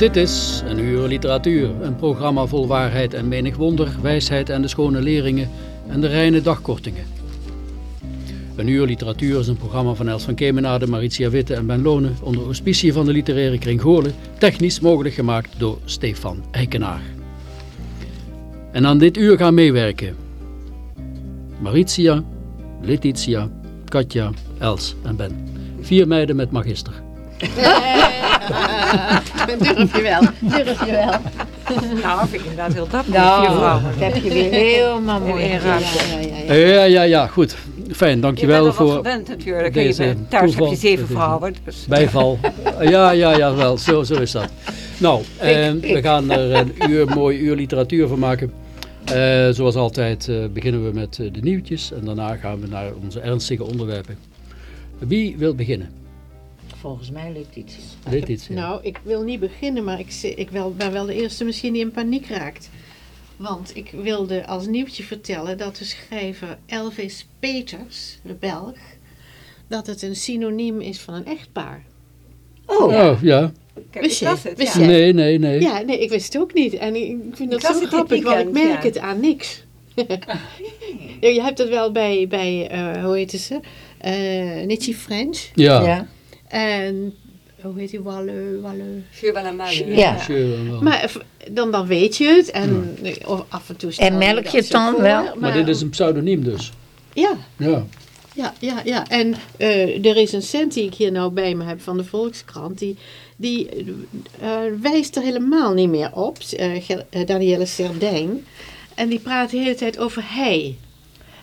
Dit is Een Uur Literatuur, een programma vol waarheid en menig wonder, wijsheid en de schone leringen en de reine dagkortingen. Een Uur Literatuur is een programma van Els van Kemenade, Maritia Witte en Ben Lonen onder auspicie van de literaire kring Goorlen, technisch mogelijk gemaakt door Stefan Eikenaar. En aan dit uur gaan meewerken Maritia, Letitia, Katja, Els en Ben. Vier meiden met magister. Durf je wel, durf je wel. Nou, vind ik inderdaad heel dapper. Nou, dat heb je weer helemaal mooi. Ja, ja, ja. Ja, ja, ja, goed. Fijn, Je dankjewel er wel voor gewend natuurlijk. deze Je bent- thuis heb je zeven vrouwen. Dus bijval. Ja, ja, ja, wel. Zo, zo is dat. Nou, eh, we gaan er een uur, mooi uur literatuur van maken. Eh, zoals altijd eh, beginnen we met de nieuwtjes en daarna gaan we naar onze ernstige onderwerpen. Wie wil beginnen? Volgens mij lukt iets. Letitia. Nou, ik wil niet beginnen, maar ik, ik wel, ben wel de eerste misschien die in paniek raakt. Want ik wilde als nieuwtje vertellen dat de schrijver Elvis Peters, de Belg, dat het een synoniem is van een echtpaar. Oh, Oh, ja. kijk, Wist je? las het, Wist ja. jij? Nee, nee, nee. Ja, nee, ik wist het ook niet. En ik vind dat zo grappig, want ik merk ja. het aan niks. ja, je hebt het wel bij, bij eh, hoe heet ze? Eh Nietzsche French. Ja. ja. En, hoe heet die? Walle, Walle. Vuur wel een malle. Ja. Maar dan, dan weet je het. En of af en toe stel En melk je zo dan voor, wel? Maar dit is een pseudoniem dus. Ja, Ja. ja, ja, ja. En eh, de recensent die ik hier nou bij me heb van de Volkskrant, die, die eh, wijst er helemaal niet meer op. eh, eh, Danielle Serdijn. En die praat de hele tijd over hij.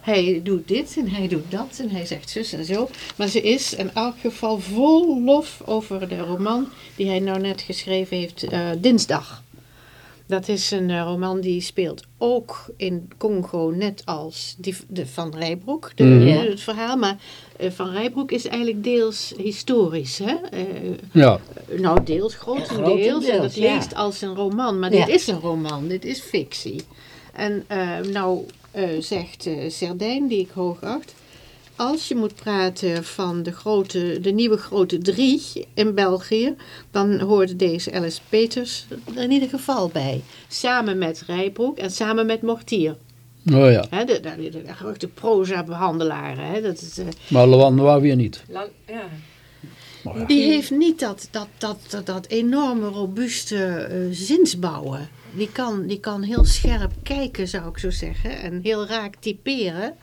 Hij doet dit en hij doet dat en hij zegt zus en zo. Maar ze is in elk geval vol lof over de roman die hij nou net geschreven heeft, eh, Dinsdag. Dat is een eh, roman die speelt ook in Congo, net als die, de Van Rijbroek, de, Mhm. eh, het verhaal. Maar eh, Van Rijbroek is eigenlijk deels historisch. Hè? Eh, Ja. nou, deels, grotendeels. grotendeels, en dat ja. leest als een roman. Maar Ja. dit is een roman, dit is fictie. En eh, nou zegt eh Serdijn, die ik hoog acht... Als je moet praten van de, grote, de nieuwe grote drie in België... dan hoort deze Alice Peters er in ieder geval bij. Samen met Rijbroek en samen met Mortier. Oh ja. Hè, de, de, de, de grote proza-behandelaren. Hè, dat is, eh, Maar Noir weer niet. Ja. Ja. Die heeft niet dat, dat, dat, dat, dat enorme robuuste eh, zinsbouwen. Die kan, die kan heel scherp kijken, zou ik zo zeggen. En heel raak typeren.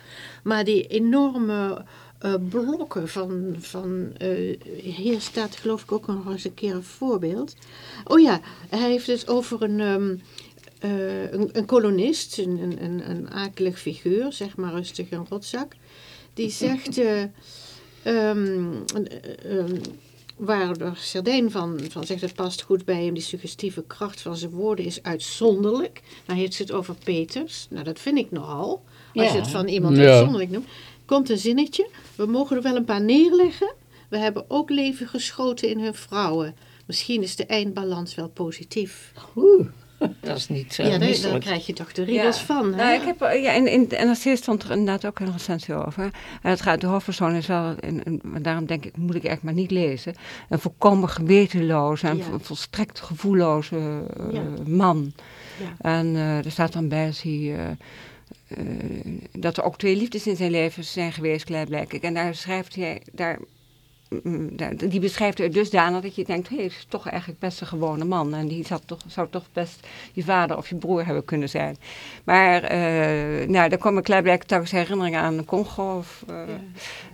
Maar die enorme eh, blokken van... van eh, hier staat geloof ik ook nog eens een keer een voorbeeld. Oh ja, hij heeft het over een... ehm, eh, een, een kolonist, een, een, een, akelig figuur, zeg maar rustig een rotzak. Die zegt... eh, Ehm, eh, ehm, waar de Sardijn van, van zegt, het past goed bij hem, die suggestieve kracht van zijn woorden is uitzonderlijk. Dan heeft ze het over Peters. Nou, dat vind ik nogal. Als je het van iemand Ja. uitzonderlijk noemt. Komt een zinnetje. We mogen er wel een paar neerleggen. We hebben ook leven geschoten in hun vrouwen. Misschien is de eindbalans wel positief. Oeh, dat is niet zo ja, daar, daar krijg je toch de riegels van. Hè? Nou, ik heb, eh, ja, in, in NRC stond er inderdaad ook een recensie over. En het gaat, de hoofdpersoon is wel, maar daarom denk ik, moet ik echt maar niet lezen. Een volkomen gewetenloze en Ja. volstrekt gevoelloze eh, Ja. man. Ja. En eh, er staat dan bij als hij, eh, dat er ook twee liefdes in zijn leven zijn geweest, klaarblijkelijk. En daar schrijft hij, daar- die beschrijft hij dusdanig dat je denkt, hé, hey, is toch eigenlijk best een gewone man. En die toch, zou toch best je vader of je broer hebben kunnen zijn. Maar eh, nou, daar komen klaarblijkelijk telkens herinneringen aan Congo. Of, eh,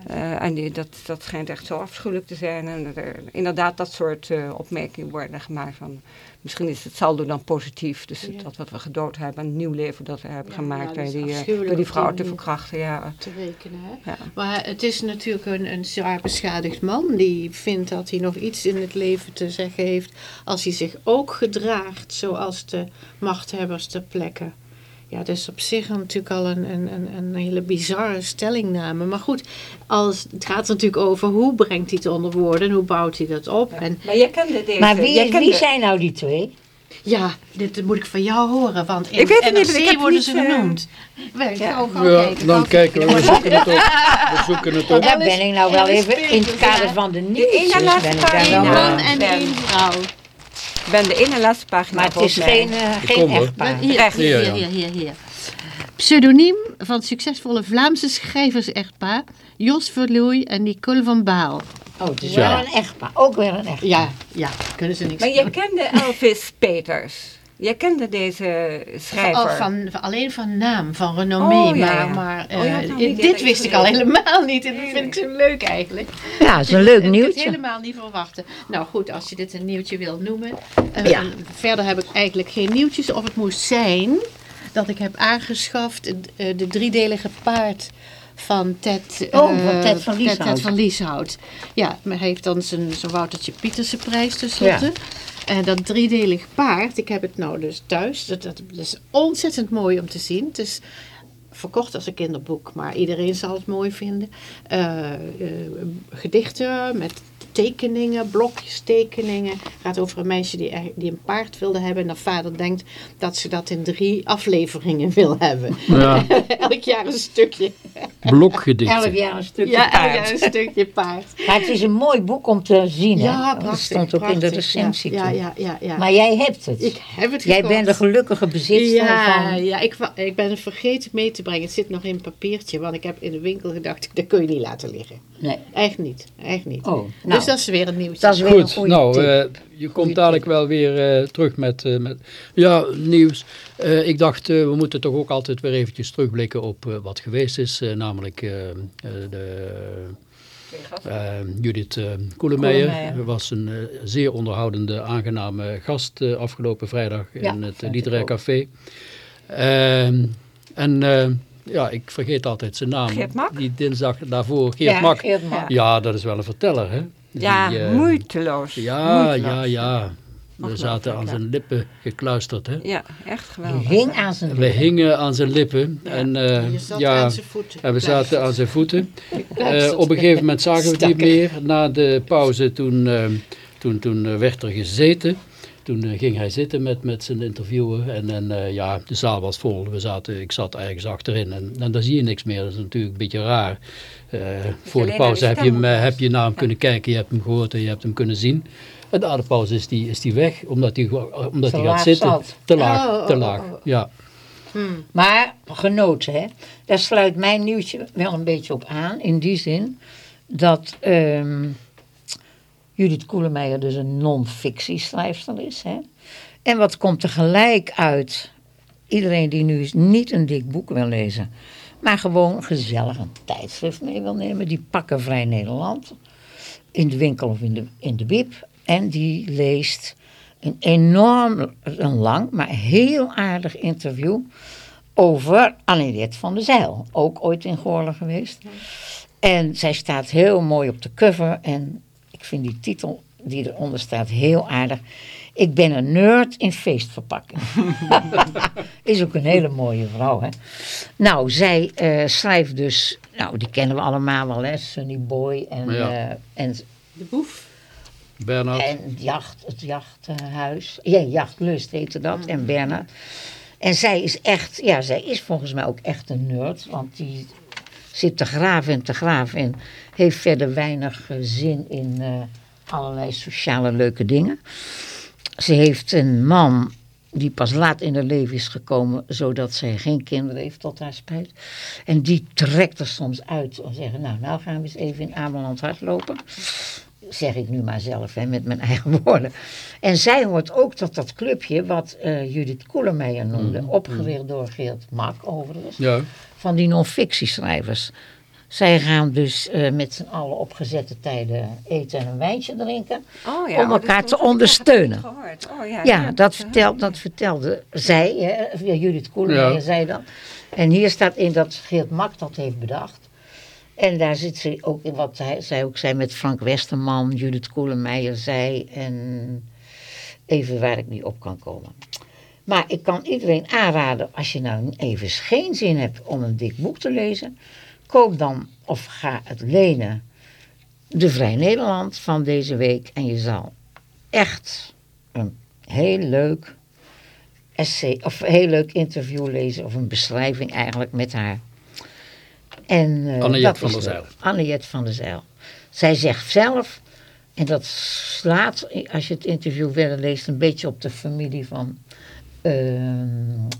eh, en die, dat, dat schijnt echt zo afschuwelijk te zijn. En dat er inderdaad dat soort eh, opmerkingen worden gemaakt van... Misschien is het saldo dan positief. Dus Ja. dat wat we gedood hebben, een nieuw leven dat we hebben Ja, gemaakt bij is die, eh, door die vrouw te verkrachten. Ja. te rekenen. Hè? Ja. Maar het is natuurlijk een, een zwaar beschadigd man die vindt dat hij nog iets in het leven te zeggen heeft als hij zich ook gedraagt zoals de machthebbers ter plekke. Ja, dat is op zich natuurlijk al een, een, een, een hele bizarre stellingname. Maar goed, als, het gaat er natuurlijk over hoe brengt hij het onder woorden en hoe bouwt hij dat op. En Maar jij kende deze... Maar wie, kende- wie zijn nou die twee? ja, dit moet ik van jou horen, want in Ik weet het het niet, want ik NRC heb worden niet, ze eh, genoemd. Gauw Ja, kijken, dan kijken we, we zoeken het op. We zoeken het op. Daar ben ik nou wel even in het kader van de ene laatste Eén wel. man en één vrouw. Ik ben de ene laatste pagina Maar het is mij. geen, eh, geen echtpaar. Hier, Echt? hier, Hier, hier. Pseudoniem van succesvolle Vlaamse schrijvers-echtpaar Jos Verlooy en Nicole van Baal. Oh, het is Ja. wel een echtpaar. Ook weer een echtpaar. Ja, ja, kunnen ze niks Maar jij kende Elvis Peters. Jij kende deze schrijver. Al van, van- alleen van naam, van renommee. Oh, ja, maar ja. maar Oh, eh, dit wist ik al helemaal niet. En dat vind ik zo leuk eigenlijk. Ja, dat is een leuk Ik had het nieuwtje. helemaal niet verwachten. Nou goed, als je dit een nieuwtje wil noemen. Eh, Ja. en Verder heb ik eigenlijk geen nieuwtjes. Of het moest zijn dat ik heb aangeschaft eh, de driedelige paard van Ted, eh, Oh, van Ted van Lieshout. Ted van Lieshout. Ja, maar hij heeft dan zijn, zijn Woutertje Pieterse prijs tenslotte. Ja. En dat driedelig paard, ik heb het nou dus thuis. Dat is ontzettend mooi om te zien. Het is verkocht als een kinderboek, maar iedereen zal het mooi vinden. Eh, eh, gedichten met tekeningen, blokjes tekeningen. Het gaat over een meisje die, er- die een paard wilde hebben. En haar vader denkt dat ze dat in drie afleveringen wil hebben. Ja, Elk jaar een stukje. Elk blokgedichten. jaar een stukje Ja, elk paard. jaar een stukje paard. Maar het is een mooi boek om te zien. hè? Ja, prachtig. Het stond ook in de recensie. Ja, ja, ja, ja. Maar jij hebt het. ik heb het jij gekocht. bent de gelukkige bezitster Ja, van... ja ik, ik ben het vergeten mee te brengen. Het zit nog in een papiertje, want ik heb in de winkel gedacht, dat kun je niet laten liggen. Nee. Echt niet, echt niet. Oh, nou, dus dat is weer een nieuwtje. dat is weer een Goed, goede nou, eh, je komt dadelijk wel weer eh, terug met, eh, met ja, nieuws. Eh, ik dacht, we moeten toch ook altijd weer eventjes terugblikken op eh, wat geweest is. namelijk eh, eh, de, Judith eh Koelemeijer. Koelemeijer. was een eh, zeer onderhoudende, aangename gast eh, afgelopen vrijdag Ja, in het Literair. Café. Ehm, en eh, ja, ik vergeet altijd zijn naam. Geert Mak? Die dinsdag daarvoor, Geert ja, Mak. Geert Mak. Ja, dat is wel een verteller, hè? Ja, Die, eh, moeiteloos. ja, Moeiteloos. ja, ja. We Ongelooflijk, zaten aan ja. zijn lippen gekluisterd. Hè? Ja, echt Die geweldig. hing aan zijn We lippen. hingen aan zijn lippen. Ja, En, eh, je zat ja, aan zijn voeten. en we zaten aan zijn voeten. Eh, op een gegeven moment zagen we het niet Stakker. meer. Na de pauze toen, toen, toen werd er gezeten. Toen eh, ging hij zitten met, met zijn interviewer. En, en eh, ja, de zaal was vol. We zaten, ik zat ergens achterin. En, en dan zie je niks meer. Dat is natuurlijk een beetje raar. Eh, voor de pauze heb je, hem, heb je naar hem kunnen kijken. Je hebt hem gehoord en je hebt hem kunnen zien. En na de pauze is die, is die weg. Omdat hij, omdat Te hij gaat laag zitten. zat. Te laag, Oh, oh, te oh, laag. Ja. Hmm. Maar genoten, hè. Daar sluit mijn nieuwtje wel een beetje op aan. In die zin dat ehm, Judith Koelemeijer dus een non-fictieschrijfster is. Hè. En wat komt tegelijk uit? Iedereen die nu niet een dik boek wil lezen, maar gewoon gezellig een tijdschrift mee wil nemen. Die pakken Vrij Nederland in de winkel of in de, in de bib. En die leest een enorm, een lang, maar heel aardig interview over Anneliet van der Zijl. Ook ooit in Goorlen geweest. En zij staat heel mooi op de cover. En ik vind die titel die eronder staat heel aardig. Ik ben een nerd in feestverpakking. Is ook een hele mooie vrouw, hè. Nou, zij eh, schrijft dus... Nou, die kennen we allemaal wel, hè. Sunny Boy en, Ja. eh, en De boef. Bernard. en het, jacht, het jachthuis. Ja, Jachtlust heette dat. En Bernard. En zij is echt, ja, zij is volgens mij ook echt een nerd. Want die zit te graven en te graven. En heeft verder weinig eh, zin in eh, allerlei sociale leuke dingen. Ze heeft een man die pas laat in haar leven is gekomen, zodat zij geen kinderen heeft tot haar spijt. En die trekt er soms uit om te zeggen, nou, nou gaan we eens even in Ameland hardlopen. Zeg ik nu maar zelf, hè, met mijn eigen woorden. En zij hoort ook tot dat clubje wat eh, Judith Koelemeijer noemde, opgericht door Geert Mak overigens Ja. Van die non-fictieschrijvers. Zij gaan dus eh, met z'n allen op gezette tijden eten en een wijntje drinken. Oh, om elkaar dat te heb ik ondersteunen. Oh, ja, Ja, dat, vertel, dat vertelde zij, hè, Judith Koelemeijer Ja. zei dat. En hier staat in dat Geert Mak dat heeft bedacht. En daar zit ze ook in wat hij, zij ook zei met Frank Westerman, Judith Koelemeijer, zij en even waar ik niet op kan komen. Maar ik kan iedereen aanraden, als je nou even geen zin hebt om een dik boek te lezen, koop dan of ga het lenen De Vrij Nederland van deze week en je zal echt een heel leuk essay of een heel leuk interview lezen of een beschrijving eigenlijk met haar. En, eh, Anne-Jet dat van der. Zijl. Anne-Jet van der Zijl. Zij zegt zelf, en dat slaat, als je het interview verder leest, een beetje op de familie van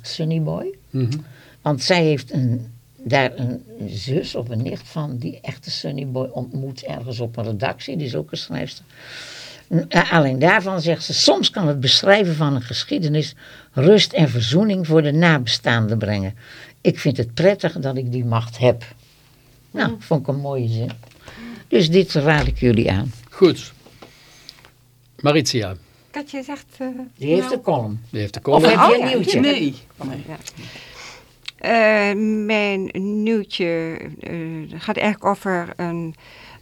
Sunny Boy. Mhm. Want zij heeft een, daar een zus of een nicht van die echte Sunny Boy ontmoet ergens op een redactie. Die is ook een schrijfster. Eh, Alleen daarvan zegt ze, soms kan het beschrijven van een geschiedenis rust en verzoening voor de nabestaanden brengen. Ik vind het prettig dat ik die macht heb. Nou, vond ik een mooie zin. Dus dit raad ik jullie aan. Goed. Maritia, Katje zegt... eh, Die heeft nou, de column. die heeft de Of heb je Oh, een ja, nieuwtje? Nee. Eh, mijn nieuwtje eh, gaat eigenlijk over een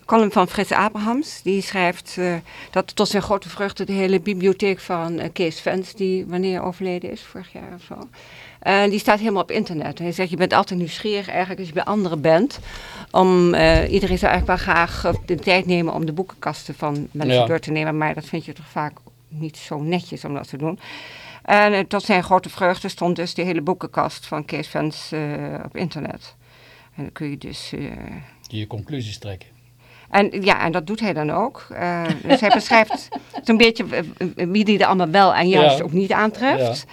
column van Frits Abrahams. Die schrijft eh, dat tot zijn grote vreugde de hele bibliotheek van Kees Vens, die wanneer overleden is, vorig jaar of zo. eh, die staat helemaal op internet. Hij zegt, je bent altijd nieuwsgierig eigenlijk als je bij anderen bent. Om, eh, iedereen zou eigenlijk wel graag de tijd nemen om de boekenkasten van mensen Ja. door te nemen. Maar dat vind je toch vaak niet zo netjes om dat te doen. En eh, tot zijn grote vreugde stond dus de hele boekenkast van Kees Vens eh, op internet. En dan kun je dus... eh, Die je conclusies trekken. en ja, en dat doet hij dan ook. Eh, dus hij beschrijft zo'n beetje eh, eh, wie die er allemaal wel en juist Ja. ook niet aantreft.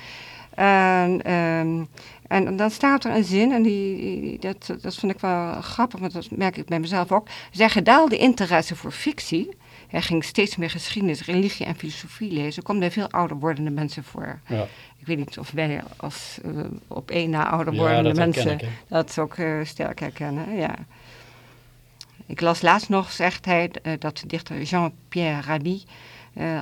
En, ehm, en dan staat er een zin, en die, die- dat, dat vind ik wel grappig, want dat merk ik bij mezelf ook. Zijn gedaalde interesse voor fictie. Hij ging steeds meer geschiedenis, religie en filosofie lezen. Komt bij veel ouder wordende mensen voor. Ja. Ik weet niet of wij als eh, op één na ouder wordende mensen ik, dat ook eh, sterk herkennen. Ja. Ik las laatst nog, zegt hij, eh, dat de dichter Jean-Pierre Rabhi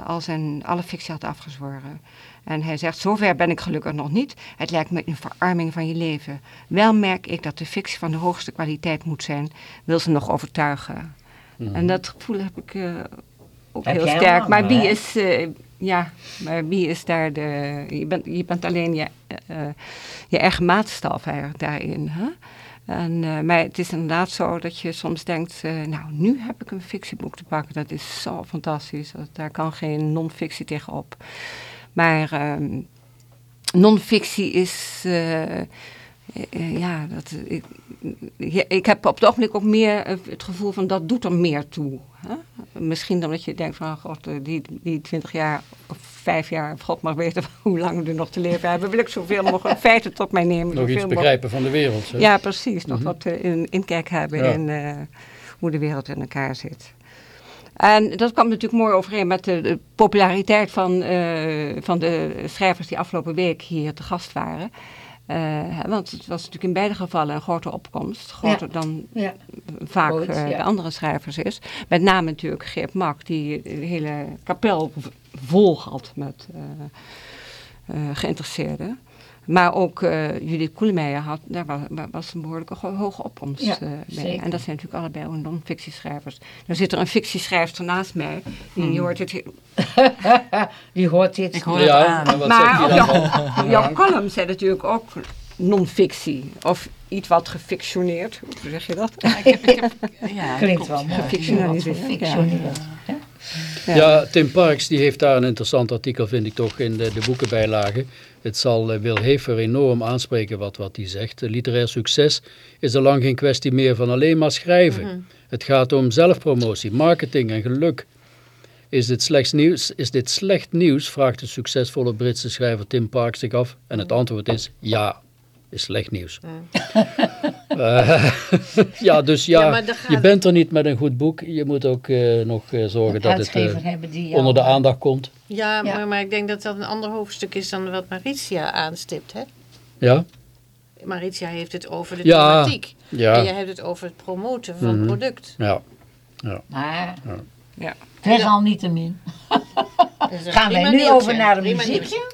al zijn alle fictie had afgezworen. En hij zegt, zover ben ik gelukkig nog niet. Het lijkt me een verarming van je leven. Wel merk ik dat de fictie van de hoogste kwaliteit moet zijn. Wil ze nog overtuigen. En dat gevoel heb ik eh, ook Heb heel sterk. Maar wie hè? is, eh, ja, maar wie is daar de... Je bent, je bent alleen je, eh, je eigen maatstaf eigenlijk daarin. Hè? En, maar het is inderdaad zo dat je soms denkt, nou, nu heb ik een fictieboek te pakken. Dat is zo fantastisch. Dat, daar kan geen non-fictie tegenop. Maar ehm, non-fictie is, ja, dat, ik, ja, ik heb op het ogenblik ook meer eh, het gevoel van dat doet er meer toe. Hè? Misschien omdat je denkt van, god, eh, die, die 20 jaar of vijf jaar, of god mag weten hoe lang we nog te leven hebben, wil ik zoveel mogelijk feiten tot mij nemen. Nog iets begrijpen van de wereld. hè? ja, precies. Nog wat eh, in, inkijk hebben Ja. in eh, hoe de wereld in elkaar zit. En dat kwam natuurlijk mooi overeen met de, de populariteit van, eh, van de schrijvers die afgelopen week hier te gast waren. Eh, want het was natuurlijk in beide gevallen een grote opkomst. Groter dan Ja. vaak Ooit, eh, ja. de andere schrijvers is. Met name natuurlijk Geert Mak, die de hele kapel vol had met eh, geïnteresseerden. Maar ook eh, Judith Koelemeijer had, daar was, was een behoorlijke hoge opkomst Ja, eh, bij. zeker. En dat zijn natuurlijk allebei non-fictieschrijvers. Dan zit er een fictieschrijfster naast mij. Die Hmm. hoort het he- Die hoort dit. Ik hoor het Ja, aan. en wat maar op jouw, jouw column zijn natuurlijk ook non-fictie. Of iets wat gefictioneerd. Hoe zeg je dat? Ja, ik heb, ik heb, ja, Klinkt wel mooi. Gefictionaliseerd, ja. gefictioneerd. Ja. Tim Parks die heeft daar een interessant artikel, vind ik toch, in de, de boekenbijlage. Het zal eh, Wil Hefer enorm aanspreken wat, wat hij zegt. Eh, Literair succes is al lang geen kwestie meer van alleen maar schrijven. Het gaat om zelfpromotie, marketing en geluk. Is dit, slecht nieuws, is dit slecht nieuws? vraagt de succesvolle Britse schrijver Tim Parks zich af. En het antwoord is ja, is slecht nieuws. Eh, ja, dus ja, Ja, je bent er niet met een goed boek. Je moet ook eh, nog eh, zorgen dat het eh, onder de aandacht komt. Ja, Ja. Maar, maar ik denk dat dat een ander hoofdstuk is dan wat Maritia aanstipt. Hè? Ja? Maritia heeft het over de Ja, thematiek. ja. En jij hebt het over het promoten van het product. Ja. Maar Ja. desalniettemin Dus een gaan wij nu over naar een muziekje.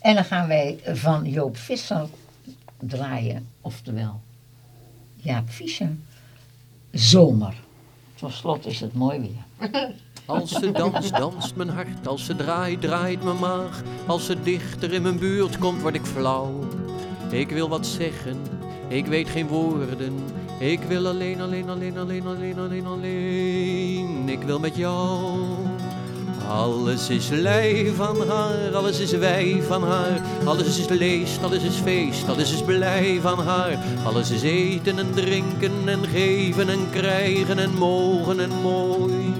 En dan gaan wij van Joop Visser draaien. Oftewel, Jaap Visser. Zomer. Tot slot is het mooi weer. Als ze danst, danst mijn hart. Als ze draait, draait mijn maag. Als ze dichter in mijn buurt komt, word ik flauw. Ik wil wat zeggen, ik weet geen woorden. Ik wil alleen, alleen, alleen, alleen, alleen, alleen, alleen. Ik wil met jou. Alles is lei van haar, alles is wij van haar. Alles is leest, alles is feest, alles is blij van haar. Alles is eten en drinken en geven en krijgen en mogen en mooi.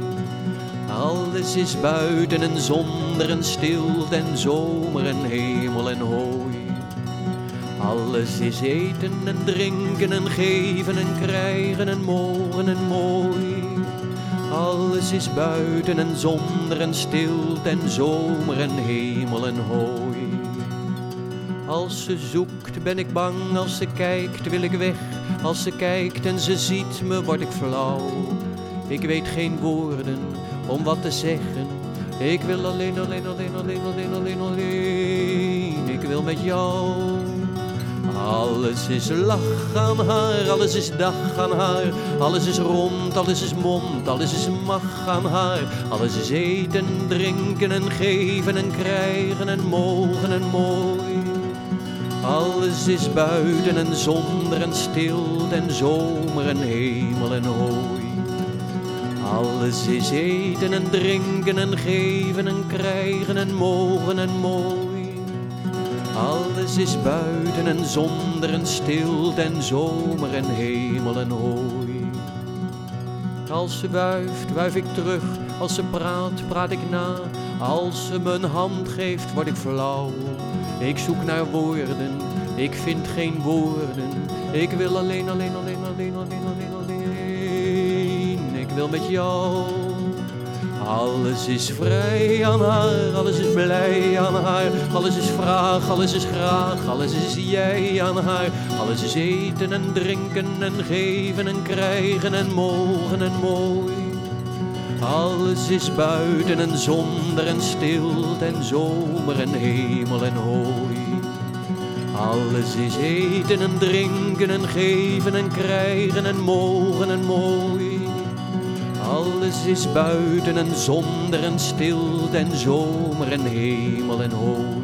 Alles is buiten en zonder en stilte en zomer en hemel en hooi. Alles is eten en drinken en geven en krijgen en mogen en mooi. Alles is buiten en zonder en stilte en zomer en hemel en hooi. Als ze zoekt ben ik bang, als ze kijkt wil ik weg. Als ze kijkt en ze ziet me word ik flauw. Ik weet geen woorden om wat te zeggen. Ik wil alleen, alleen, alleen, alleen, alleen, alleen, alleen. Ik wil met jou. Alles is lach aan haar, alles is dag aan haar. Alles is rond, alles is mond, alles is mag aan haar. Alles is eten, drinken en geven en krijgen en mogen en mooi. Alles is buiten en zonder en stilte en zomer en hemel en hooi. Alles is eten en drinken en geven en krijgen en mogen en mooi. Alles is buiten en zonder en stilte en zomer en hemel en hooi. Als ze wuift, wuif ik terug. Als ze praat, praat ik na. Als ze een hand geeft, word ik flauw. Ik zoek naar woorden, ik vind geen woorden. Ik wil alleen, alleen, alleen, alleen, alleen, alleen, alleen. Ik wil met jou. Alles is vrij aan haar, alles is blij aan haar. Alles is vraag, alles is graag, alles is jij aan haar. Alles is eten en drinken en geven en krijgen en mogen en mooi. Alles is buiten en zonder en stilte en zomer en hemel en hooi. Alles is eten en drinken en geven en krijgen en mogen en mooi. Alles is buiten en zonder en stilte en zomer en hemel en hooi.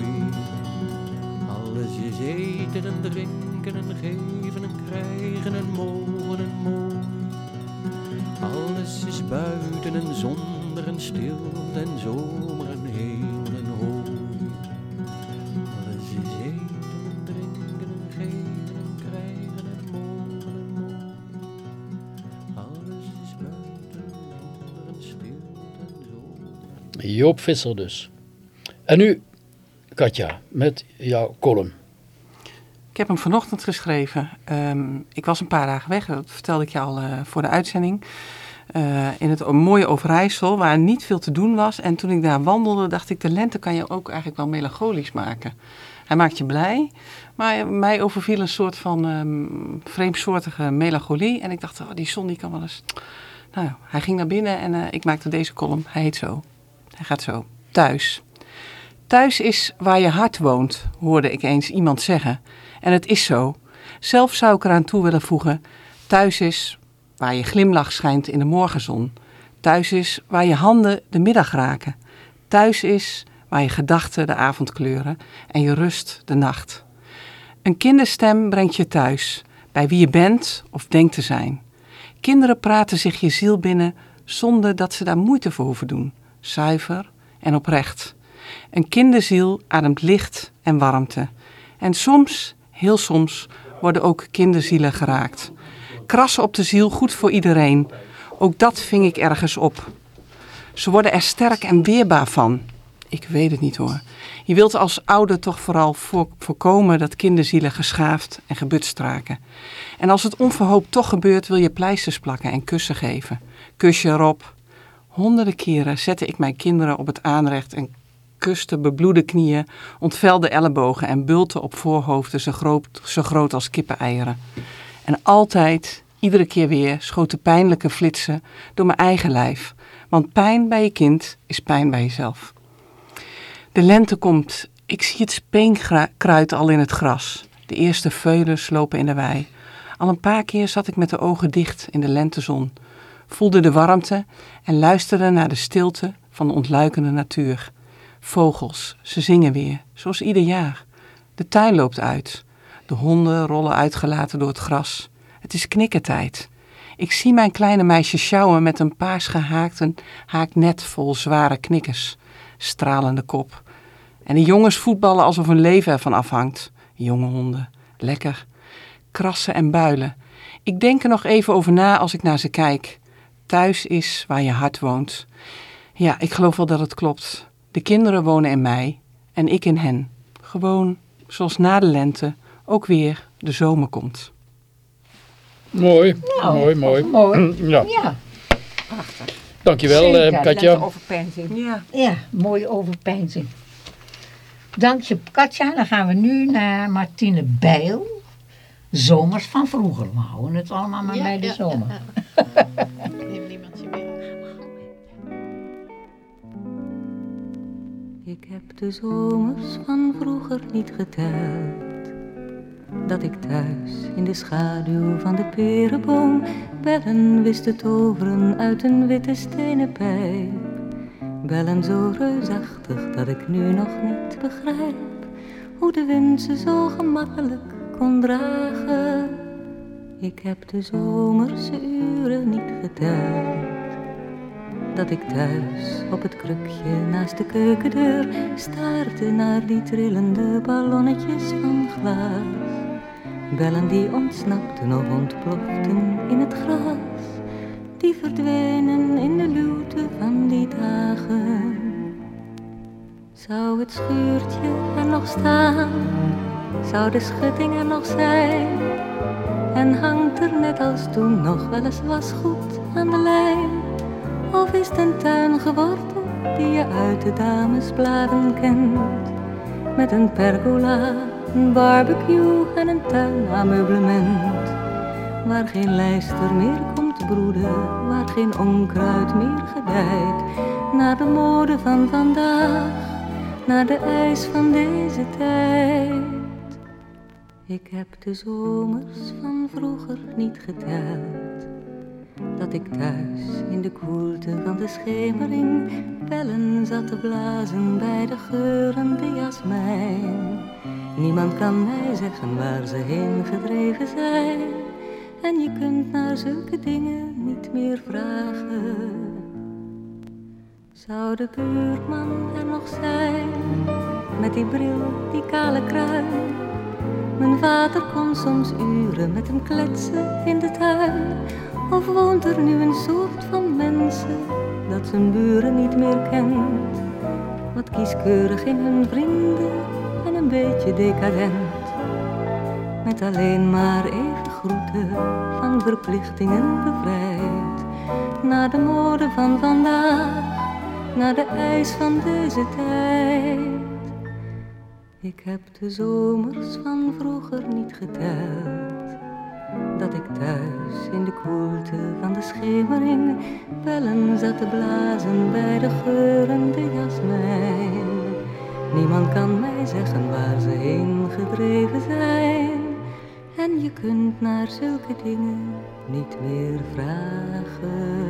Joop Visser dus. En nu, Katja, met jouw column. Ik heb hem vanochtend geschreven. Ehm, ik was een paar dagen weg, dat vertelde ik je al eh, voor de uitzending. Eh, in het mooie Overijssel, waar niet veel te doen was. En toen ik daar wandelde, dacht ik, de lente kan je ook eigenlijk wel melancholisch maken. Hij maakt je blij, maar mij overviel een soort van ehm, vreemdsoortige melancholie. En ik dacht, oh, die zon die kan wel eens... Nou, hij ging naar binnen en eh, ik maakte deze column. Hij heet zo. Hij gaat zo. Thuis. Thuis is waar je hart woont, hoorde ik eens iemand zeggen. En het is zo. Zelf zou ik eraan toe willen voegen: thuis is waar je glimlach schijnt in de morgenzon. Thuis is waar je handen de middag raken. Thuis is waar je gedachten de avond kleuren en je rust de nacht. Een kinderstem brengt je thuis, bij wie je bent of denkt te zijn. Kinderen praten zich je ziel binnen zonder dat ze daar moeite voor hoeven doen. Zuiver en oprecht. Een kinderziel ademt licht en warmte. En soms, heel soms, worden ook kinderzielen geraakt. Krassen op de ziel goed voor iedereen. Ook dat ving ik ergens op. Ze worden er sterk en weerbaar van. Ik weet het niet hoor. Je wilt als ouder toch vooral voorkomen dat kinderzielen geschaafd en gebutst raken. En als het onverhoopt toch gebeurt, wil je pleisters plakken en kussen geven. Kusje erop. Honderden keren zette ik mijn kinderen op het aanrecht en kuste bebloede knieën, ontvelde ellebogen en bulten op voorhoofden zo groot, zo groot als kippeneieren. En altijd, iedere keer weer, schoten pijnlijke flitsen door mijn eigen lijf. Want pijn bij je kind is pijn bij jezelf. De lente komt. Ik zie het speenkruid al in het gras. De eerste veulen slopen in de wei. Al een paar keer zat ik met de ogen dicht in de lentezon, voelde de warmte en luisterde naar de stilte van de ontluikende natuur. Vogels, ze zingen weer, zoals ieder jaar. De tuin loopt uit. De honden rollen uitgelaten door het gras. Het is knikkertijd. Ik zie mijn kleine meisje sjouwen met een paars gehaakte haaknet vol zware knikkers. Stralende kop. En de jongens voetballen alsof hun leven ervan afhangt. Jonge honden. Lekker. Krassen en builen. Ik denk er nog even over na als ik naar ze kijk. Thuis is waar je hart woont. Ja, ik geloof wel dat het klopt. De kinderen wonen in mij en ik in hen. Gewoon zoals na de lente ook weer de zomer komt. Mooi, Nou, mooi, mooi. mooi. Ja, Ja, dankjewel Zeker. eh, Katja. Overpeinzing. Ja. ja, mooie overpeinzing. Dank je, Katja. Dan gaan we nu naar Martine Bijl. Zomers van vroeger. We houden het allemaal maar Ja, bij de ja, zomer. ja, ja. Neem niemand je mee. Ik heb de zomers van vroeger niet geteld. Dat ik thuis in de schaduw van de perenboom bellen wist te toveren uit een witte stenen pijp. Bellen zo reusachtig dat ik nu nog niet begrijp hoe de wind ze zo gemakkelijk kon dragen. Ik heb de zomerse uren niet geteld dat ik thuis op het krukje naast de keukendeur staarde naar die trillende ballonnetjes van glas. Bellen die ontsnapten of ontploften in het gras, die verdwenen in de luwte van die dagen. Zou het schuurtje er nog staan? Zou de schutting er nog zijn? En hangt er net als toen nog wel eens was goed aan de lijn? Of is het een tuin geworteld die je uit de damesbladen kent? Met een pergola, een barbecue en een tuinameublement. Waar geen lijster meer komt broeden, waar geen onkruid meer gedijt. Naar de mode van vandaag, naar de ijs van deze tijd. Ik heb de zomers van vroeger niet geteld dat ik thuis in de koelte van de schemering bellen zat te blazen bij de geurende jasmijn. Niemand kan mij zeggen waar ze heen gedreven zijn en je kunt naar zulke dingen niet meer vragen. Zou de buurman er nog zijn met die bril, die kale kruin? Mijn vader kon soms uren met hem kletsen in de tuin. Of woont er nu een soort van mensen dat zijn buren niet meer kent? Wat kieskeurig in hun vrienden en een beetje decadent. Met alleen maar even groeten van verplichtingen bevrijd. Naar de mode van vandaag, naar de ijs van deze tijd. Ik heb de zomers van vroeger niet geteld dat ik thuis in de koelte van de schemering bellen zat te blazen bij de geurende jasmijn. Niemand kan mij zeggen waar ze heen gedreven zijn. En je kunt naar zulke dingen niet meer vragen.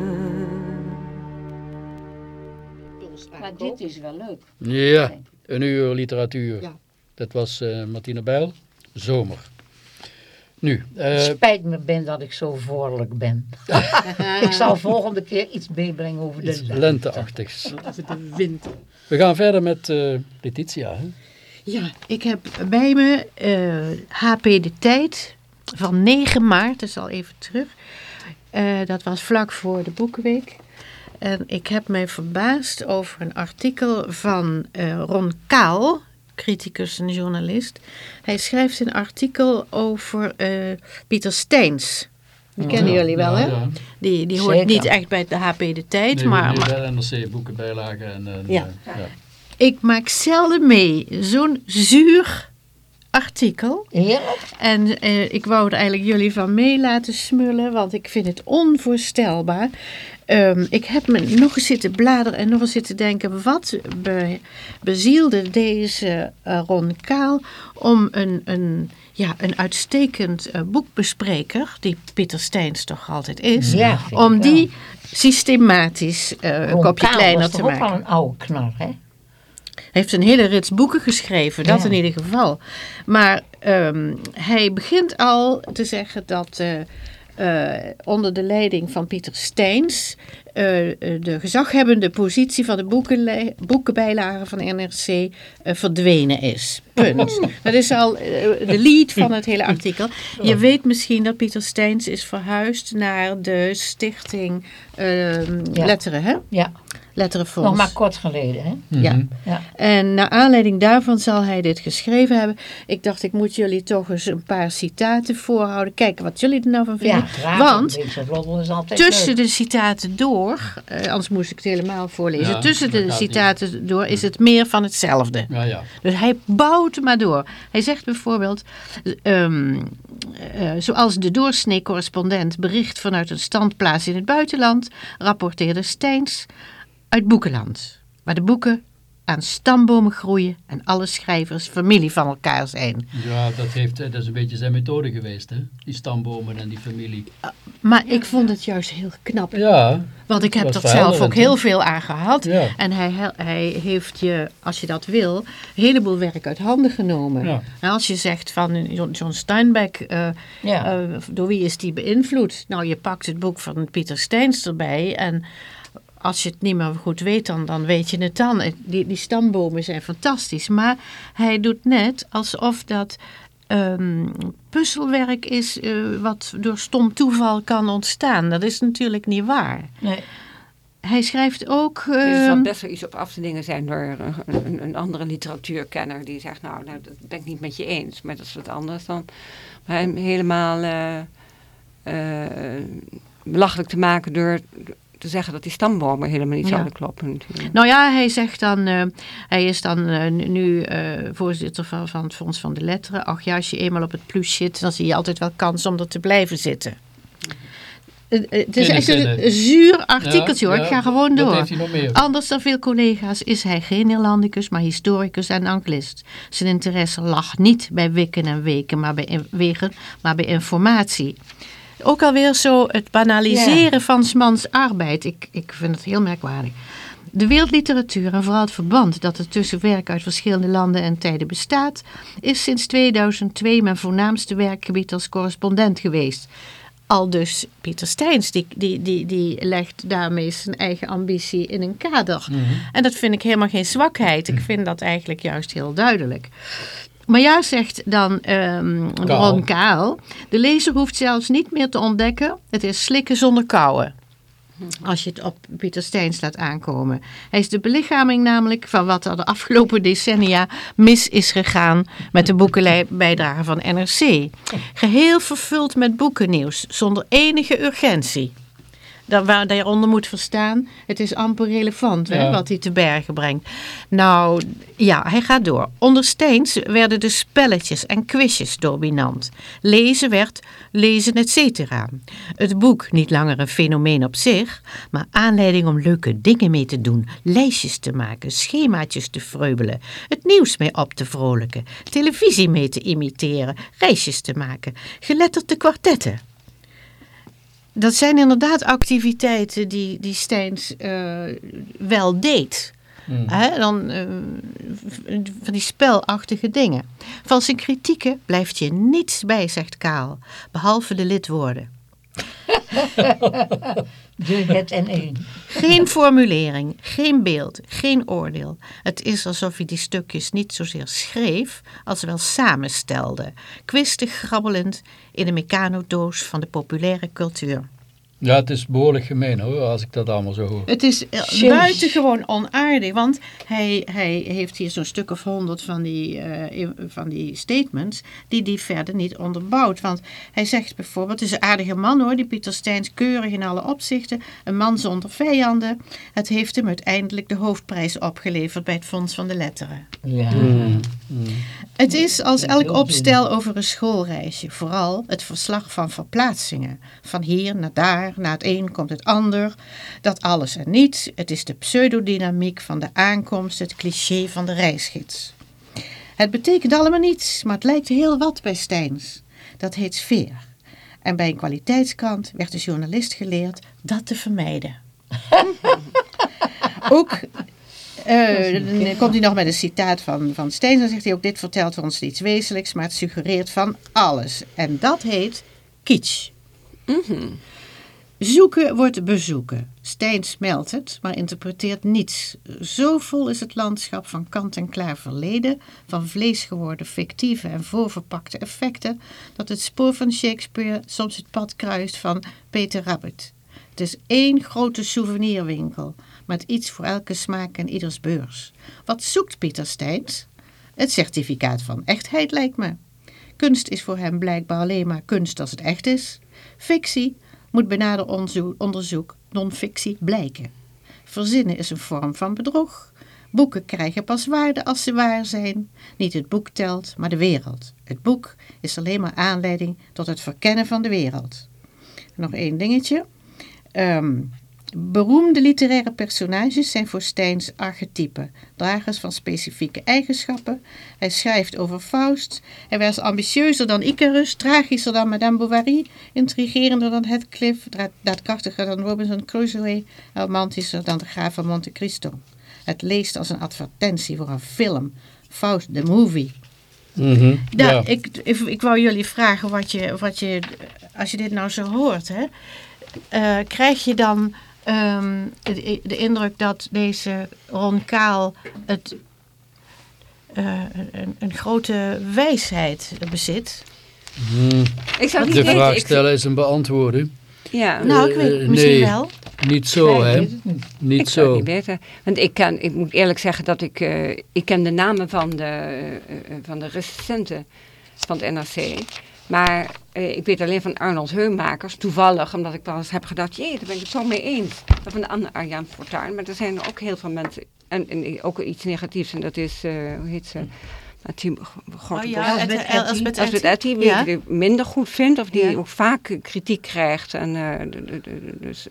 Maar dit is wel leuk. Ja, een uur literatuur. Ja. Dat was eh Martine Bijl, Zomer. Nu, eh, spijt me, Ben, dat ik zo voorlijk ben. ik zal volgende keer iets meebrengen over de lente. lenteachtigs. Over de winter. We gaan verder met eh, Letitia. Hè? Ja, ik heb bij me eh, HP De Tijd van 9 maart, dat is al even terug. Eh, dat was vlak voor de Boekenweek. En ik heb mij verbaasd over een artikel van eh, Ron Kaal, criticus en journalist. Hij schrijft een artikel over eh, Pieter Steens. Die kennen Ja, jullie wel, ja, hè? ja. Die, die hoort Zeker. niet echt bij de HP De Tijd, Nee, maar, maar, wel NRC boeken bijlagen en, en Ja. eh, ja. ik maak zelden mee zo'n zuur artikel. Heerlijk. En eh, ik wou er eigenlijk jullie van mee laten smullen, want ik vind het onvoorstelbaar. Ehm, ik heb me nog eens zitten bladeren en nog eens zitten denken, wat be- bezielde deze eh, Ron Kaal om een, een, ja, een uitstekend eh, boekbespreker, die Pieter Steins toch altijd is, Ja, om die systematisch eh, een Ron kopje Kaal kleiner te toch ook maken. wel een oude knar, hè? Hij heeft een hele rits boeken geschreven, dat Ja. in ieder geval. Maar ehm, hij begint al te zeggen dat eh, onder de leiding van Pieter Steins eh, eh, de gezaghebbende positie van de boekenbijlagen van NRC verdwenen is. Punt. dat is al de lead van het hele artikel. Je weet misschien dat Pieter Steins is verhuisd naar de stichting ehm. Letteren, hè? Ja, Letterenfonds. nog maar kort geleden, hè? Ja. Mhm. Ja. En naar aanleiding daarvan zal hij dit geschreven hebben. Ik dacht, ik moet jullie toch eens een paar citaten voorhouden. Kijken wat jullie er nou van vinden. Ja, graag. Want tussen leuk. de citaten door, eh, anders moest ik het helemaal voorlezen. Ja, tussen de niet. citaten door is het meer van hetzelfde. Ja, ja. Dus hij bouwt maar door. Hij zegt bijvoorbeeld, ehm, eh, zoals de doorsnee correspondent bericht vanuit een standplaats in het buitenland, rapporteerde Steins uit Boekenland, waar de boeken aan stambomen groeien en alle schrijvers familie van elkaar zijn. Ja, dat, heeft, eh, dat is een beetje zijn methode geweest, hè? Die stambomen en die familie. Maar ik vond het juist heel knap. Ja, Want ik heb er zelf ook heel veel aan gehad. Ja. En hij, hij heeft je, als je dat wil, een heleboel werk uit handen genomen. Ja. En als je zegt van eh, John, Steinbeck, eh, Ja. eh, door wie is die beïnvloed? Nou, je pakt het boek van Pieter Steins erbij en als je het niet meer goed weet, dan, dan weet je het dan. Die, die stambomen zijn fantastisch. Maar hij doet net alsof dat ehm, puzzelwerk is eh, wat door stom toeval kan ontstaan. Dat is natuurlijk niet waar. Nee. Hij schrijft ook... Er ehm, zal best wel iets op af te dingen zijn door een, andere literatuurkenner die zegt, nou, nou, dat ben ik niet met je eens, maar dat is wat anders dan maar hem helemaal eh, eh, belachelijk te maken door te zeggen dat die stambomen helemaal niet Ja. zouden kloppen. Natuurlijk. Nou ja, hij zegt dan, eh, hij is dan eh, nu eh, voorzitter van, van het Fonds van de Letteren. Ach ja, als je eenmaal op het plus zit, dan zie je altijd wel kans om er te blijven zitten. Het is echt een, zuur artikeltje hoor, ik ga gewoon door. heeft hij nog meer. Anders dan veel collega's is hij geen Nederlandicus, maar historicus en anglist. Zijn interesse lag niet bij wikken en weken, maar bij, in- wegen, maar bij informatie. Ook alweer zo het banaliseren van 's mans arbeid. Ik, ik vind het heel merkwaardig. De wereldliteratuur en vooral het verband dat er tussen werk uit verschillende landen en tijden bestaat, is sinds 2002 mijn voornaamste werkgebied als correspondent geweest. Al dus Pieter Steins, die, die, die, die legt daarmee zijn eigen ambitie in een kader. En dat vind ik helemaal geen zwakheid. Ik vind dat eigenlijk juist heel duidelijk. Maar ja, zegt dan Kaal. Ron Kaal, de lezer hoeft zelfs niet meer te ontdekken, het is slikken zonder kauwen. Als je het op Pieter Steins laat aankomen. Hij is de belichaming namelijk van wat er de afgelopen decennia mis is gegaan met de boekenbijdrage van NRC. Geheel vervuld met boekennieuws, zonder enige urgentie. Dat, waar daaronder moet verstaan, het is amper relevant hè, wat hij te bergen brengt. Nou, ja, hij gaat door. Onder Steens werden de spelletjes en quizjes dominant. Lezen werd lezen, et cetera. Het boek niet langer een fenomeen op zich, maar aanleiding om leuke dingen mee te doen, lijstjes te maken, schemaatjes te vreubelen, het nieuws mee op te vrolijken, televisie mee te imiteren, reisjes te maken, geletterde kwartetten. Dat zijn inderdaad activiteiten die, die Steins eh, wel deed. Hè, dan, eh, van die spelachtige dingen. Van zijn kritieken blijft je niets bij, zegt Kaal. Behalve de lidwoorden. De, het en één. Geen formulering, geen beeld, geen oordeel. Het is alsof hij die stukjes niet zozeer schreef, als wel samenstelde. Kwistig grabbelend in de mecanodoos van de populaire cultuur. Ja, het is behoorlijk gemeen hoor, als ik dat allemaal zo hoor. Het is eh, Jezus. buitengewoon onaardig, want hij, hij heeft hier zo'n stuk of honderd van die, eh, van die statements die die verder niet onderbouwt. Want hij zegt bijvoorbeeld, het is een aardige man hoor, die Pieter Steins, keurig in alle opzichten, een man zonder vijanden. Het heeft hem uiteindelijk de hoofdprijs opgeleverd bij het Fonds van de Letteren. Ja. Mm. Het is als elk opstel over een schoolreisje, vooral het verslag van verplaatsingen. Van hier naar daar, na het een komt het ander, dat alles en niets. Het is de pseudodynamiek van de aankomst, het cliché van de reisgids. Het betekent allemaal niets, maar het lijkt heel wat bij Steins. Dat heet sfeer. En bij een kwaliteitskant werd de journalist geleerd dat te vermijden. Ook eh, komt hij nog met een citaat van, van Steens. Dan zegt hij ook, dit vertelt ons iets wezenlijks, maar het suggereert van alles. En dat heet kitsch. Zoeken wordt bezoeken. Stijn smelt het, maar interpreteert niets. Zo vol is het landschap van kant-en-klaar verleden, van vlees geworden fictieve en voorverpakte effecten, dat het spoor van Shakespeare soms het pad kruist van Peter Rabbit. Het is één grote souvenirwinkel, met iets voor elke smaak en ieders beurs. Wat zoekt Pieter Steins? Het certificaat van echtheid lijkt me. Kunst is voor hem blijkbaar alleen maar kunst als het echt is. Fictie moet bij nader onzo- onderzoek non-fictie blijken. Verzinnen is een vorm van bedrog. Boeken krijgen pas waarde als ze waar zijn. Niet het boek telt, maar de wereld. Het boek is alleen maar aanleiding tot het verkennen van de wereld. Nog één dingetje. Ehm, beroemde literaire personages zijn voor Steins archetypen, dragers van specifieke eigenschappen. Hij schrijft over Faust. Hij was ambitieuzer dan Icarus, tragischer dan Madame Bovary, intrigerender dan Heathcliff, daadkrachtiger dan Robinson Crusoe, romantischer dan de graaf van Monte Cristo. Het leest als een advertentie voor een film. Faust, the movie. Mhm, Ja, ja. ik, ik, ik wou jullie vragen wat je, wat je, als je dit nou zo hoort, hè, eh, krijg je dan ehm, de, de indruk dat deze Ron Kaal het, eh, een, een grote wijsheid bezit? Mm. Ik zou De niet weten. vraag Ik- stellen is een beantwoorden. Ja, nou, ik weet Eh, misschien nee. wel. Niet zo, Ik hè? weet het niet. Niet ik zou zo. het niet weten. Want ik, ken, ik moet eerlijk zeggen dat ik... eh, ik ken de namen van de, van de recensenten van het NRC. Maar eh, ik weet alleen van Arnold Heumakers, toevallig, omdat ik wel eens heb gedacht, jee, daar ben ik het zo mee eens. Dat van de andere Arjan Fortuyn. Maar er zijn ook heel veel mensen, en, en ook iets negatiefs, en dat is, eh, hoe heet ze? Oh ja, het- Elsbeth Als het Etty. Etty, die Ja. minder goed vindt, of die Ja. ook vaak kritiek krijgt. En, de- dus,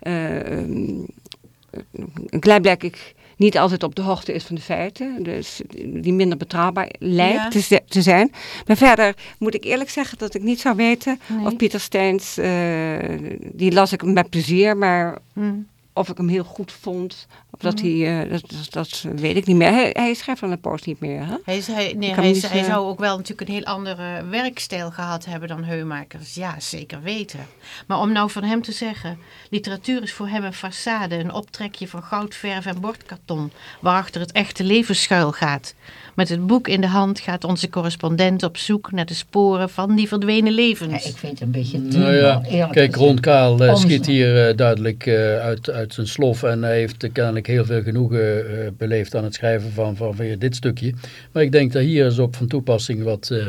ehm, een klaarblijkelijk niet altijd op de hoogte is van de feiten. Dus die minder betrouwbaar lijkt Ja. te, zi- te zijn. Maar verder moet ik eerlijk zeggen dat ik niet zou weten Nee. of Pieter Steins, eh, die las ik met plezier, maar Hm. Of ik hem heel goed vond, of dat Mhm. hij, eh, dat, dat, dat weet ik niet meer. Hij, hij schrijft al een post niet meer, hè? Hij, nee, hij, niet, hij eh, zou ook wel natuurlijk een heel andere werkstijl gehad hebben dan Heumakers. Ja, zeker weten. Maar om nou van hem te zeggen, literatuur is voor hem een façade, een optrekje van goudverf en bordkarton, waarachter het echte leven schuil gaat. Met het boek in de hand gaat onze correspondent op zoek naar de sporen van die verdwenen Ja, levens. ik vind het een beetje te Nou ja, eerlijk kijk. Ron Kaal eh, schiet hier eh, duidelijk eh, uit, uit zijn slof en hij heeft kennelijk heel veel genoegen eh, beleefd aan het schrijven van, van, van dit stukje. Maar ik denk dat hier is ook van toepassing wat, eh,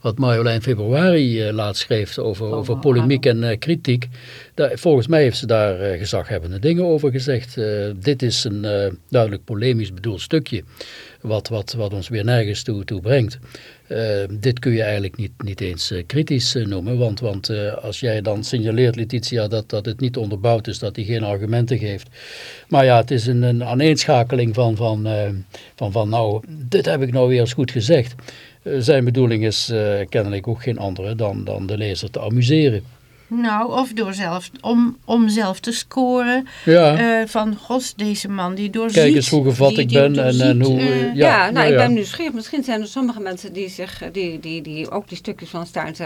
wat Marjolein Februari laatst schreef over, over Over polemiek en kritiek. Daar, volgens mij heeft ze daar gezaghebbende dingen over gezegd. Eh, dit is een eh, duidelijk polemisch bedoeld stukje wat, wat, wat ons weer nergens toe, toe brengt. Eh, dit kun je eigenlijk niet, niet eens eh, kritisch eh, noemen, want, want als jij dan signaleert, Letitia, dat, dat het niet onderbouwd is, dat hij geen argumenten geeft. Maar ja, het is een, een aaneenschakeling van, van, van, van, nou, dit heb ik nou weer eens goed gezegd. Zijn bedoeling is kennelijk ook geen andere dan, dan de lezer te amuseren. Nou, of door zelf, om, om zelf te scoren. Ja, eh, van, gos, deze man die doorziet. kijk eens hoe gevat die- ik die ben en, en hoe... eh, Ja, ja, nou, ja, ik ja. ben nieuwsgierig. Misschien zijn er sommige mensen die, zich, eh, die, die, die ook die stukjes van Steins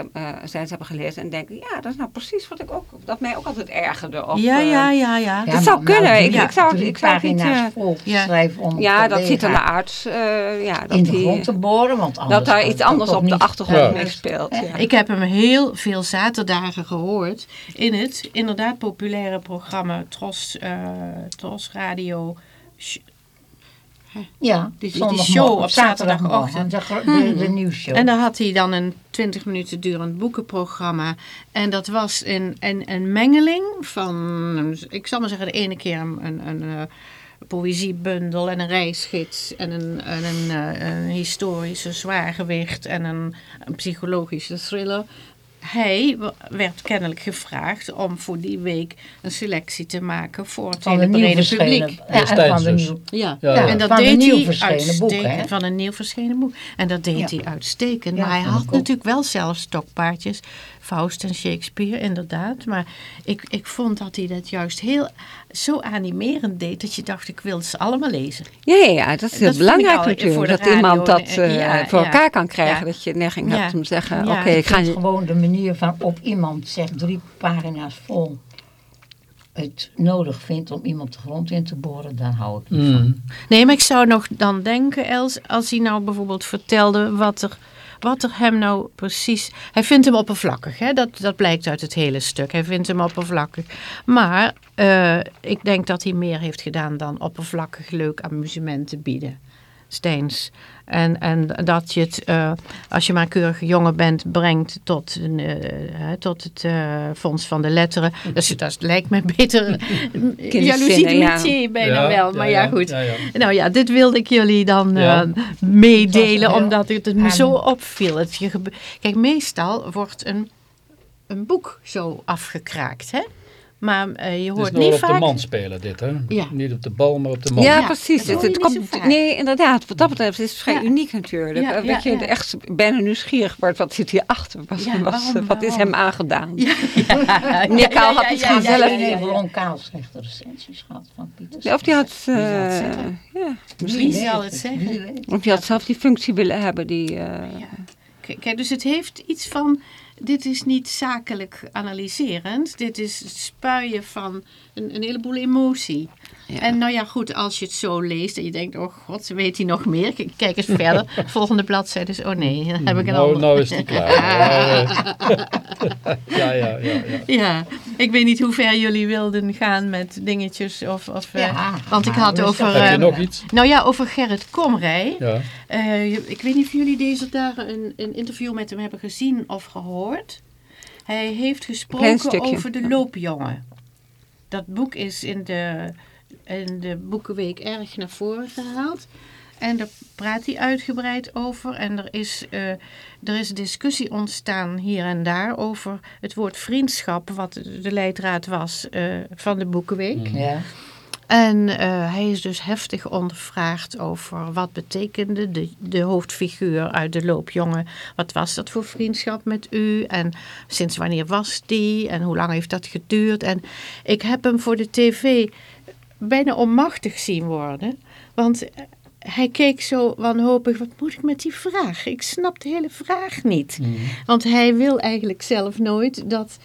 Steins hebben gelezen en denken, ja, dat is nou precies wat ik ook, dat mij ook altijd ergerde. Of, ja, ja, ja, ja. Dat zou kunnen. drie- Ik- ik zou het- ik zou het niet, vol schrijven om ja, dat ziet er collega naar uit. eh, ja, dat in de die- grond te boren, want anders dat daar iets anders op de achtergrond mee speelt. Ja. Ik heb hem heel veel zaterdagen gehoord. Gehoord in het inderdaad populaire programma Tros, eh, Tros Radio. Ja, die show op zaterdagochtend. De, de, de nieuwsshow. En daar had hij dan een 20 minuten durend boekenprogramma. En dat was een, een, een mengeling van, ik zal maar zeggen, de ene keer een, een, een eh, poëziebundel en een reisgids en een, en een, eh, een historische zwaargewicht en een, een psychologische thriller. Hij werd kennelijk gevraagd om voor die week een selectie te maken voor het van hele nieuw brede publiek. Ja, en van de dus. nieuw. Ja, Ja, ja. en dat Van een deed nieuw hij verschenen boek, uitstekend. hè? Van een nieuw verschenen boek. En dat deed hij uitstekend. Maar hij had natuurlijk wel zelf stokpaardjes. Faust en Shakespeare, inderdaad. Maar ik, ik vond dat hij dat juist heel zo animerend deed... dat je dacht, ik wil ze allemaal lezen. Ja, ja, ja, dat is heel Dat belangrijk al, natuurlijk. Dat radio iemand dat eh, ja, voor ja. elkaar kan krijgen. Dat je neiging hebt om te zeggen, oké, Ik ik ga... Vind gewoon de manier van op iemand zegt drie pagina's vol het nodig vindt om iemand de grond in te boren, dan hou ik niet van. Mm. Nee, maar ik zou nog dan denken, Els, als hij nou bijvoorbeeld vertelde wat er, wat er hem nou precies... Hij vindt hem oppervlakkig, hè? Dat, dat blijkt uit het hele stuk. Hij vindt hem oppervlakkig. Maar eh, ik denk dat hij meer heeft gedaan dan oppervlakkig leuk amusement te bieden. Steins. En, en dat je het, eh, als je maar een keurige jongen bent, brengt tot, een, eh, hè, tot het eh, Fonds van de Letteren. Dus dat lijkt me beter. Jaloezie de ja. bijna wel. Maar ja, goed. Ja, ja. Nou ja, dit wilde ik jullie dan Ja. meedelen, omdat het, het me zo opviel. Het, je Kijk, meestal wordt een, een boek zo afgekraakt, hè? Maar eh, je Het hoort is nog niet op de vaak... man spelen dit, hè? Ja. Niet op de bal, maar op de man. Ja, Ja, precies. Het, het niet komt, vaak. nee, inderdaad. Wat dat betreft is het vrij Ja. uniek natuurlijk. Ja, Eh, ja, dat je ja. echt bijna nieuwsgierig wordt. Wat zit hierachter? Was, Ja, was, waarom, wat is hem aangedaan? Ja, ja, Nick Kaal had ja, misschien ja, ja, zelf- ja, ja, ja. heeft lokaal slechte recensies gehad van Pieter. Of die had, eh, het zeggen? ja, weet zal het zeggen? Weet. of die had zelf die functie willen hebben. Die, eh, Kijk, kijk, dus het heeft iets van... Dit is niet zakelijk analyserend. Dit is spuien van een, een heleboel emotie. Ja. En nou ja, goed, als je het zo leest en je denkt... Oh god, weet hij nog meer? Kijk, kijk eens verder. Volgende bladzijde is... Oh nee, dan heb ik een nou, ander. nou is die klaar. Ja, ja, ja, ja, ja. Ik weet niet hoe ver jullie wilden gaan met dingetjes. Of, of, eh, Ja, want ik had over... Heb je eh, nog iets? nou ja, over Gerrit Komrij. Ja. Eh, je- ik weet niet of jullie deze dagen een, een interview met hem hebben gezien of gehoord. Hij heeft gesproken over de loopjongen. Dat boek is in de, in de Boekenweek erg naar voren gehaald. En daar praat hij uitgebreid over. En er is, eh, er is discussie ontstaan hier en daar over het woord vriendschap, wat de leidraad was eh, van de Boekenweek. Ja. En eh, hij is dus heftig ondervraagd over wat betekende de, de hoofdfiguur uit de loopjongen. Wat was dat voor vriendschap met u? En sinds wanneer was die? En hoe lang heeft dat geduurd? En ik heb hem voor de tv bijna onmachtig zien worden. Want hij keek zo wanhopig, wat moet ik met die vraag? Ik snap de hele vraag niet. Want hij wil eigenlijk zelf nooit dat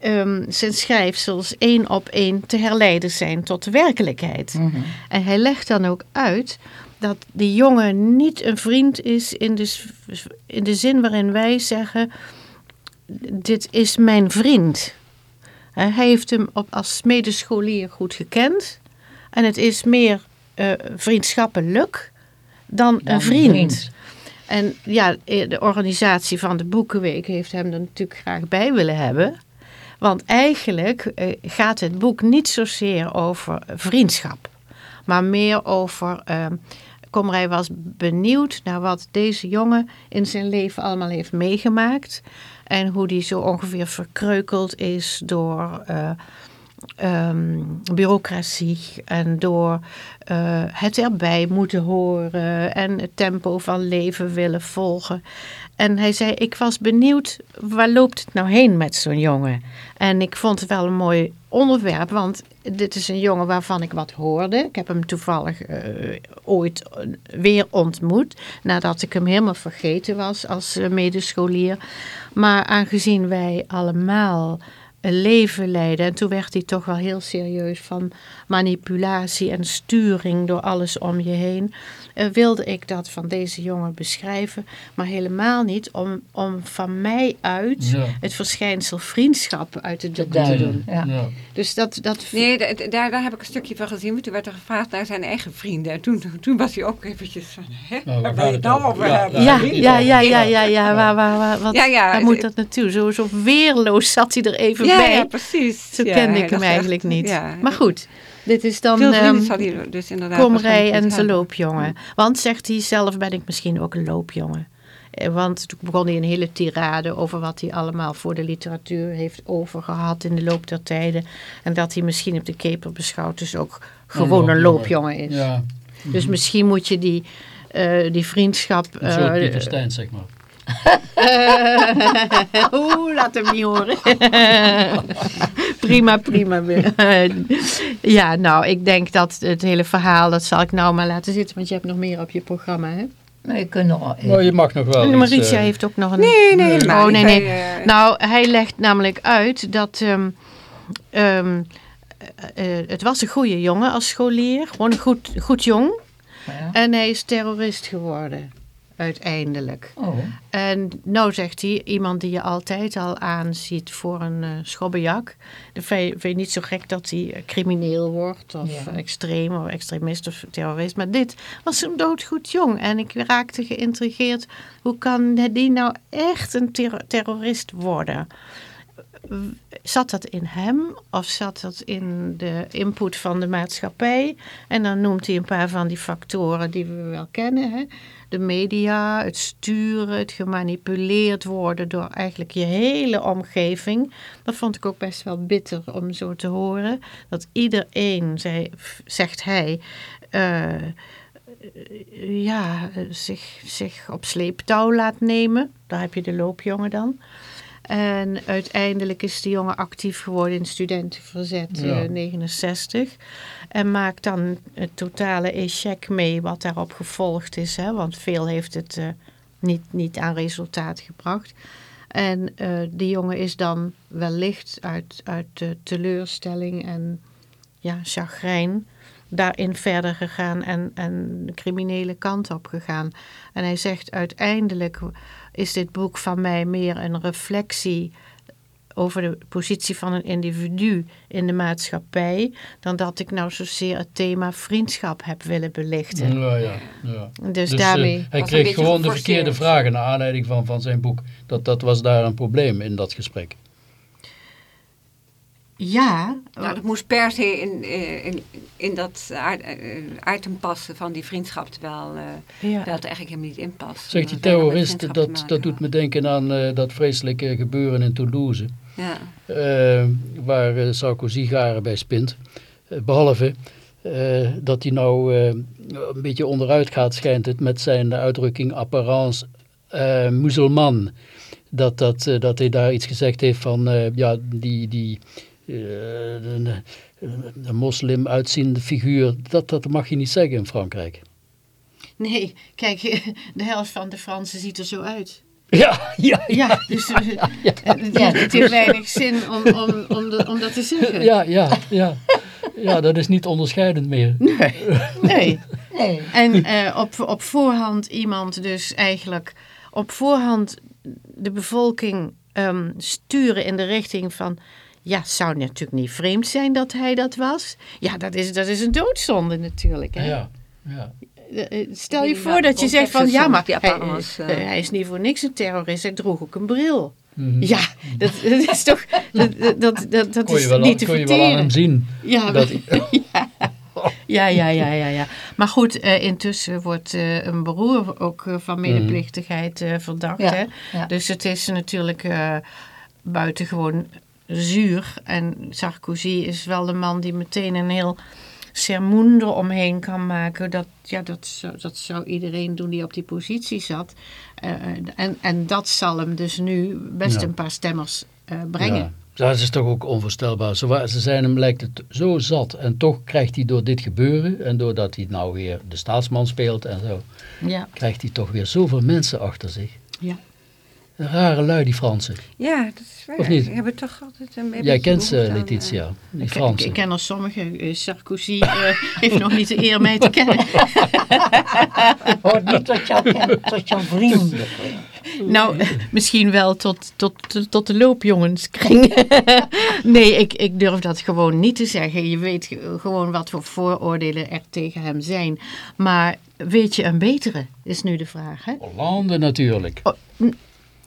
ehm, zijn schrijfsels één op één te herleiden zijn tot de werkelijkheid. En hij legt dan ook uit dat die jongen niet een vriend is in de, in de zin waarin wij zeggen, dit is mijn vriend. Hij heeft hem op, als medescholier goed gekend. En het is meer eh, vriendschappelijk dan Dan een vriend. vriend. En ja, eh, de organisatie van de Boekenweek heeft hem er natuurlijk graag bij willen hebben. Want eigenlijk eh, gaat het boek niet zozeer over vriendschap. Maar meer over... Komrij was benieuwd naar wat deze jongen in zijn leven allemaal heeft meegemaakt. En hoe die zo ongeveer verkreukeld is door eh, ehm, bureaucratie en door eh, het erbij moeten horen en het tempo van leven willen volgen. En hij zei, ik was benieuwd, waar loopt het nou heen met zo'n jongen? En ik vond het wel een mooi onderwerp, want dit is een jongen waarvan ik wat hoorde. Ik heb hem toevallig eh, ooit eh, weer ontmoet, nadat ik hem helemaal vergeten was als eh, medescholier. Maar aangezien wij allemaal een leven leiden. En toen werd hij toch wel heel serieus van manipulatie en sturing door alles om je heen. Eh, wilde ik dat van deze jongen beschrijven, maar helemaal niet om, om van mij uit Ja. het verschijnsel vriendschap uit de doek te duiden, doen. ja. Ja. Dus dat, dat Nee, da- da- daar, daar heb ik een stukje van gezien. want Toen werd er gevraagd naar zijn eigen vrienden. En toen, toen was hij ook eventjes van... Hè, Nou, waar wil je het nou over? Ja, hebben? Ja, ja, ja, ja, ja, ja. Waar, waar, waar, wat, Ja, ja, waar moet dat naartoe? Zo, zo weerloos zat hij er even Ja, bij. ja, precies. Zo Ja, kende hij ik hem eigenlijk echt, niet. ja. Maar goed, dit is dan Veel vrienden zal hij dus inderdaad komrij en zijn loopjongen. Want, zegt hij zelf, ben ik misschien ook een loopjongen. Eh, Want toen begon hij een hele tirade over wat hij allemaal voor de literatuur heeft overgehad in de loop der tijden. En dat hij misschien op de keper beschouwd dus ook gewoon een loopjongen is. Ja, Dus misschien moet je die, eh, die vriendschap... een soort eh, Pieter Stijn, zeg maar. Oeh, laat hem niet horen. prima, prima. ja, nou, ik denk dat het hele verhaal, dat zal ik nou maar laten zitten, want je hebt nog meer op je programma, hè? Maar je kunt nog Maar je mag nog wel En iets, Maritia eh, heeft ook nog een... Nee, nee, helemaal Oh, nee, niet. nee. Hij, eh, Nou, hij legt namelijk uit dat... ehm, ehm, eh, eh, het was een goede jongen als scholier. Gewoon een goed, goed jong. Ja. En hij is terrorist geworden. Uiteindelijk. Oh, En nou zegt hij, iemand die je altijd al aanziet voor een eh schobbejak. Dan vind je, niet zo gek dat hij eh, crimineel wordt of Ja. extreem of extremist of terrorist. Maar dit was een doodgoed jong. En ik raakte geïntrigeerd, hoe kan die nou echt een terro- terrorist worden? Zat dat in hem of zat dat in de input van de maatschappij? En dan noemt hij een paar van die factoren die we wel kennen. Hè? De media, het sturen, het gemanipuleerd worden door eigenlijk je hele omgeving. Dat vond ik ook best wel bitter om zo te horen. Dat iedereen, zegt hij, eh, ja, zich, zich op sleeptouw laat nemen. Daar heb je de loopjongen dan. En uiteindelijk is de jongen actief geworden in studentenverzet Ja. eh, 69. En maakt dan het totale échec mee wat daarop gevolgd is. Hè? Want veel heeft het eh, niet, niet aan resultaat gebracht. En eh, die jongen is dan wellicht uit, uit teleurstelling en ja, chagrijn daarin verder gegaan en, en de criminele kant op gegaan. En hij zegt uiteindelijk is dit boek van mij meer een reflectie over de positie van een individu in de maatschappij, dan dat ik nou zozeer het thema vriendschap heb willen belichten. Ja, ja, ja. Dus, Dus, daarmee... eh, hij Was een kreeg gewoon de verkeerde vragen naar aanleiding van, van zijn boek. Dat, dat was daar een probleem in dat gesprek. Ja, Nou, dat moest per se in, eh, in, in dat eh, item passen van die vriendschap, terwijl eh, ja. dat eigenlijk helemaal niet in past. Zegt die terrorist, dat, dat doet me denken aan eh, dat vreselijke gebeuren in Toulouse. Ja. waar Sarkozy garen bij spint. Eh, behalve eh, dat hij nou eh, een beetje onderuit gaat, schijnt het, met zijn uitdrukking apparence eh musulman. Dat, dat, dat hij daar iets gezegd heeft van, eh, ja, die, die een, een moslim uitziende figuur, dat, dat mag je niet zeggen in Frankrijk. Nee, kijk, de helft van de Fransen ziet er zo uit. Ja, ja, Ja, dus eh, eh, het heeft weinig zin om, om, om, de- om dat te zeggen. ja, ja, ja. Ja, dat is niet onderscheidend meer. Nee. nee. En eh, op, op voorhand iemand dus eigenlijk op voorhand de bevolking ehm, sturen in de richting van... Ja, het zou natuurlijk niet vreemd zijn dat hij dat was. Ja, dat is, dat is een doodzonde natuurlijk. Hè? Ja, ja. Eh, eh, Stel je voor dat je zegt van... Ja, maar hij, eh, eh. hij is niet voor niks een terrorist. Hij droeg ook een bril. Mhm. Ja, dat, dat is toch... Dat, dat, dat, is wel, niet te kon je wel aan hem verteren. zien. Ja, Dat- ja, ja, ja, ja, ja. Maar goed, eh, intussen wordt eh, een broer ook van medeplichtigheid eh, verdacht. Ja, Hè? ja. Dus het is natuurlijk eh, buitengewoon zuur. En Sarkozy is wel de man die meteen een heel sermoen eromheen kan maken. Dat, ja, dat, zou, dat zou iedereen doen die op die positie zat. Eh, en, en dat zal hem dus nu best Ja. een paar stemmers eh, brengen. Ja. Dat is toch ook onvoorstelbaar. Ze zijn hem lijkt het zo zat. En toch krijgt hij door dit gebeuren en doordat hij nou weer de staatsman speelt en zo, Ja, krijgt hij toch weer zoveel mensen achter zich. ja. Rare lui, die Fransen. Ja, dat is waar. Of niet? Hebben toch altijd een beetje Jij kent ze, aan, Letitia, die Ik, Fransen. ik ken er sommige. Eh, Sarkozy eh, heeft nog niet de eer mij te kennen. Hoort niet tot jouw, tot jouw vrienden. Nou, misschien wel tot, tot, tot, de loopjongenskring. nee, ik, ik durf dat gewoon niet te zeggen. Je weet ge- gewoon wat voor vooroordelen er tegen hem zijn. Maar weet je een betere, is nu de vraag. Hè? Hollande natuurlijk.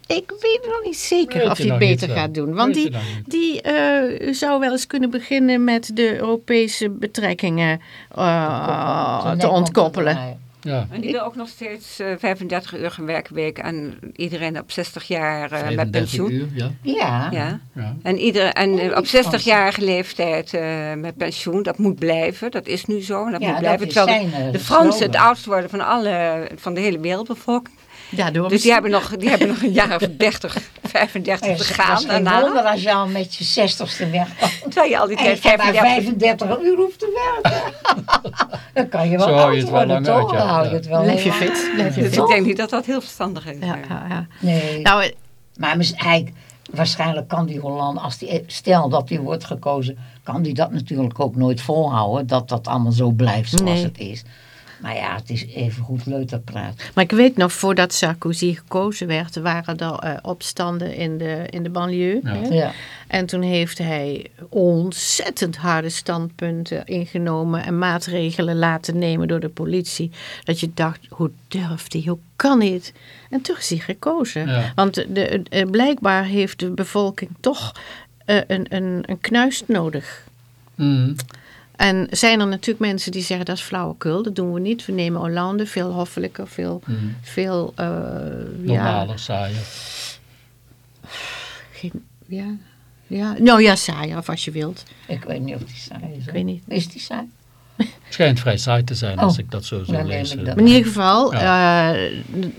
Ik weet nog niet zeker Weet of hij het beter hè? gaat doen. Want Weet die, die eh, zou wel eens kunnen beginnen met de Europese betrekkingen eh, te ontkoppelen. Ja. En die wil ook nog steeds eh, 35 uur werkweek en iedereen op 60 jaar eh, met 35 pensioen. uur, ja. Ja, Ja. ja. En, ieder, en eh, Oh, op die 60-jarige leeftijd eh, met pensioen, dat moet blijven. Dat is nu zo. en Dat Ja, moet dat blijven. is Terwijl de, zijn, eh, de Fransen het oudst worden van, alle, van de hele wereldbevolking. Daardoor Dus die hebben, nog, die hebben nog een jaar of 30, 35 dat te is, gaan is geen wonder daarna. als je al met je zestigste weg Terwijl je al die tijd en maar 35... 35 uur hoeft te werken. Dan kan je wel Zo hou je het wel lang uit, ja. Hou je Ja. het wel Blijf je fit, uit. blijf je Dus ik denk niet dat dat heel verstandig is. Ja, ja, ja. Nee. Nou, Maar mis- hij, waarschijnlijk kan die Hollande, als die, stel dat hij wordt gekozen, kan die dat natuurlijk ook nooit volhouden. Dat dat allemaal zo blijft zoals Nee. het is. Maar ja, het is even goed leuterpraat. Maar ik weet nog, voordat Sarkozy gekozen werd, waren er eh, opstanden in de, in de banlieue. Ja. hè? Ja. En toen heeft hij ontzettend harde standpunten ingenomen en maatregelen laten nemen door de politie. Dat je dacht, hoe durft hij, hoe kan hij het? En toch is hij gekozen. Ja. Want de, de- blijkbaar heeft de bevolking toch eh, een, een, een knuist nodig. Mhm. En zijn er natuurlijk mensen die zeggen dat is flauwekul, dat doen we niet. We nemen Hollande, veel hoffelijker, veel, Mhm. veel eh, ja, Normaler, saaier. geen, ja, ja, nou ja, saaier of als je wilt. Ik weet niet of die saai is. Ik weet niet. Is die saai? Schijnt vrij saai te zijn als Oh. ik dat zo zo Dan neem lees. ik eh. in ieder geval, eh,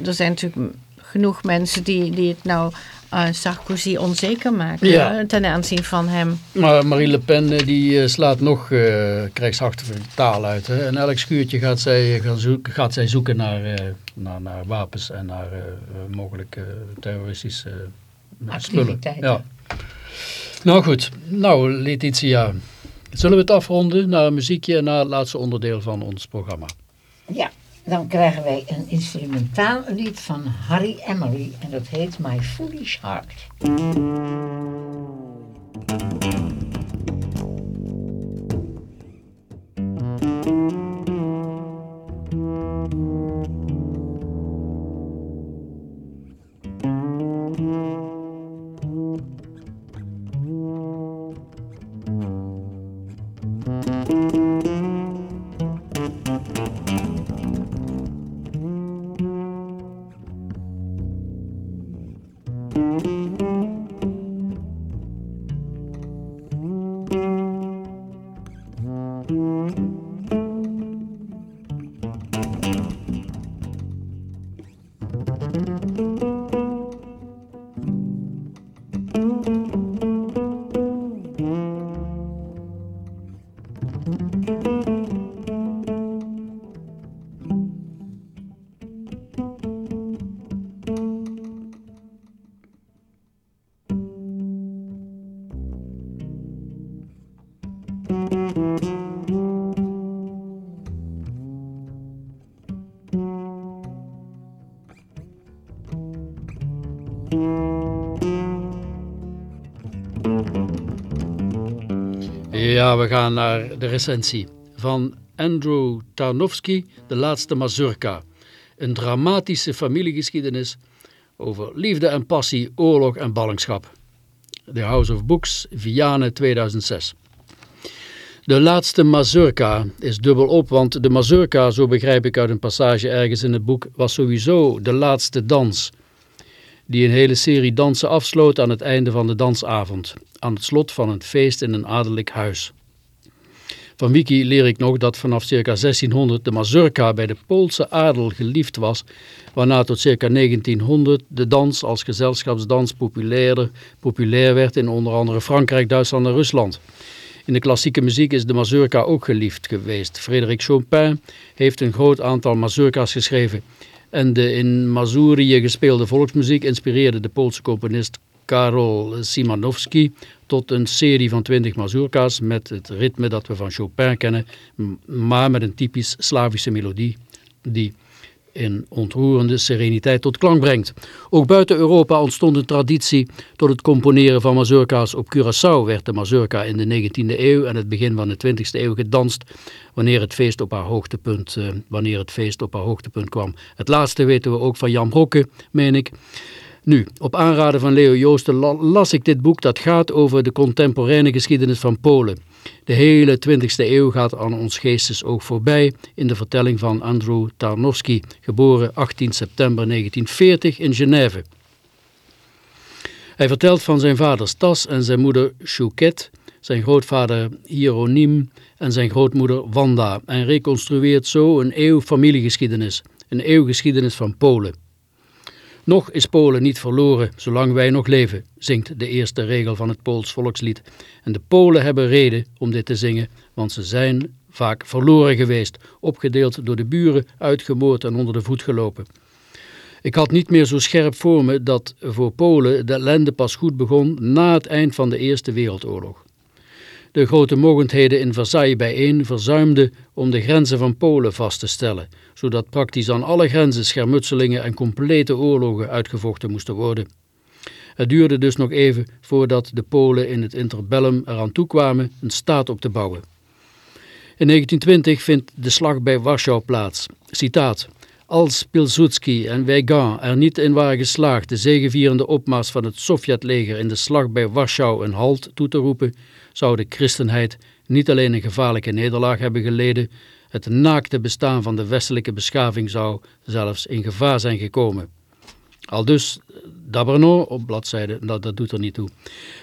er zijn natuurlijk genoeg mensen die, die het nou eh, Sarkozy onzeker maken Ja. eh, ten aanzien van hem. Maar Marie Le Pen eh, die eh, slaat nog uh, krijgsachtige taal uit. Hè? En elk schuurtje gaat zij, gaan zoeken, gaat zij zoeken naar, eh, naar, naar wapens en naar mogelijke terroristische spullen. Activiteiten. Ja. Nou goed, nou Letitia, zullen we het afronden naar een muziekje en naar het laatste onderdeel van ons programma. Ja, dan krijgen wij een instrumentaal lied van Harry Emery en dat heet My Foolish Heart. We gaan naar de recensie van Andrew Tarnowski, De Laatste Mazurka. Een dramatische familiegeschiedenis over liefde en passie, oorlog en ballingschap. The House of Books, Vianen 2006. De laatste mazurka is dubbel op, want de mazurka, zo begrijp ik uit een passage ergens in het boek, was sowieso de laatste dans. Die een hele serie dansen afsloot aan het einde van de dansavond, aan het slot van een feest in een adellijk huis. Van Wiki leer ik nog dat vanaf circa 1600 de mazurka bij de Poolse adel geliefd was, waarna tot circa 1900 de dans als gezelschapsdans populair werd in onder andere Frankrijk, Duitsland en Rusland. In de klassieke muziek is de mazurka ook geliefd geweest. Frederik Chopin heeft een groot aantal mazurka's geschreven en de in Mazurië gespeelde volksmuziek inspireerde de Poolse componist Karol Simanowski tot een serie van twintig mazurka's met het ritme dat we van Chopin kennen, maar met een typisch Slavische melodie die in ontroerende sereniteit tot klank brengt. Ook buiten Europa ontstond een traditie tot het componeren van mazurka's. Op Curaçao werd de mazurka in de 19e eeuw en het begin van de 20e eeuw gedanst wanneer het feest op haar hoogtepunt, uh, wanneer het feest op haar hoogtepunt kwam. Het laatste weten we ook van Jan Brokke, meen ik. Nu, op aanraden van Leo Joosten las ik dit boek dat gaat over de contemporaine geschiedenis van Polen. De hele 20e eeuw gaat aan ons geestesoog voorbij in de vertelling van Andrew Tarnowski, geboren 18 september 1940 in Genève. Hij vertelt van zijn vader Stas en zijn moeder Chouquet, zijn grootvader Hieronym en zijn grootmoeder Wanda en reconstrueert zo een eeuw familiegeschiedenis, een eeuw geschiedenis van Polen. Nog is Polen niet verloren, zolang wij nog leven, zingt de eerste regel van het Pools volkslied. En de Polen hebben reden om dit te zingen, want ze zijn vaak verloren geweest, opgedeeld door de buren, uitgemoord en onder de voet gelopen. Ik had niet meer zo scherp voor me dat voor Polen de ellende pas goed begon na het eind van de Eerste Wereldoorlog de grote mogendheden in Versailles bijeen verzuimden om de grenzen van Polen vast te stellen, zodat praktisch aan alle grenzen schermutselingen en complete oorlogen uitgevochten moesten worden. Het duurde dus nog even voordat de Polen in het interbellum eraan toekwamen een staat op te bouwen. In 1920 vindt de slag bij Warschau plaats. Citaat. Als Pilsudski en Weygand er niet in waren geslaagd de zegevierende opmars van het Sovjetleger in de slag bij Warschau een halt toe te roepen, zou de christenheid niet alleen een gevaarlijke nederlaag hebben geleden, het naakte bestaan van de westelijke beschaving zou zelfs in gevaar zijn gekomen. Al dus Dabrno op bladzijde, dat, dat doet er niet toe.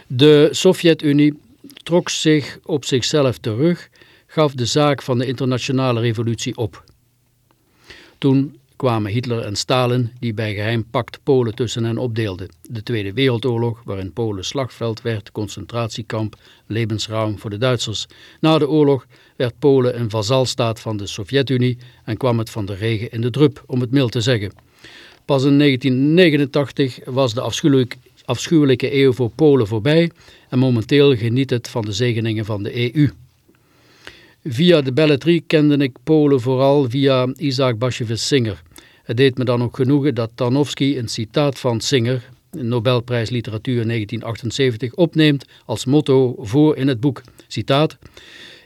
De Sovjet-Unie trok zich op zichzelf terug, gaf de zaak van de internationale revolutie op. Toen kwamen Hitler en Stalin, die bij geheim pact Polen tussen hen opdeelden. De Tweede Wereldoorlog, waarin Polen slagveld werd, concentratiekamp, levensruim voor de Duitsers. Na de oorlog werd Polen een vazalstaat van de Sovjet-Unie en kwam het van de regen in de drup, om het mild te zeggen. Pas in 1989 was de afschuwelijke, eeuw voor Polen voorbij en momenteel geniet het van de zegeningen van de EU. Via de belletrie kende ik Polen vooral via Isaac Bashevis Singer. Het deed me dan ook genoegen dat Tarnowski een citaat van Singer, Nobelprijs Literatuur 1978, opneemt als motto voor in het boek. Citaat,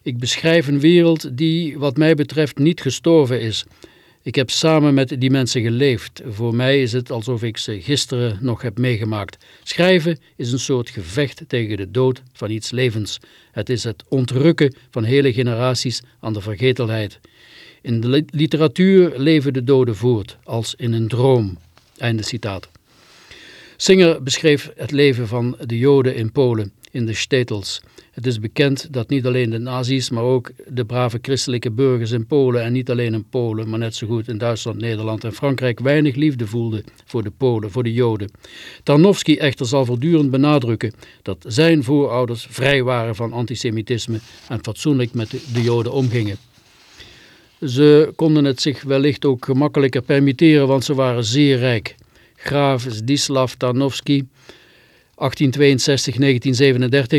ik beschrijf een wereld die wat mij betreft niet gestorven is. Ik heb samen met die mensen geleefd. Voor mij is het alsof ik ze gisteren nog heb meegemaakt. Schrijven is een soort gevecht tegen de dood van iets levens. Het is het ontrukken van hele generaties aan de vergetelheid. In de literatuur leven de doden voort, als in een droom. Einde citaat. Singer beschreef het leven van de Joden in Polen, in de stetels. Het is bekend dat niet alleen de nazi's, maar ook de brave christelijke burgers in Polen en niet alleen in Polen, maar net zo goed in Duitsland, Nederland en Frankrijk weinig liefde voelden voor de Polen, voor de Joden. Tarnowski echter zal voortdurend benadrukken dat zijn voorouders vrij waren van antisemitisme en fatsoenlijk met de Joden omgingen. Ze konden het zich wellicht ook gemakkelijker permitteren, want ze waren zeer rijk. Graaf Zdislav Tarnowski, 1862-1937,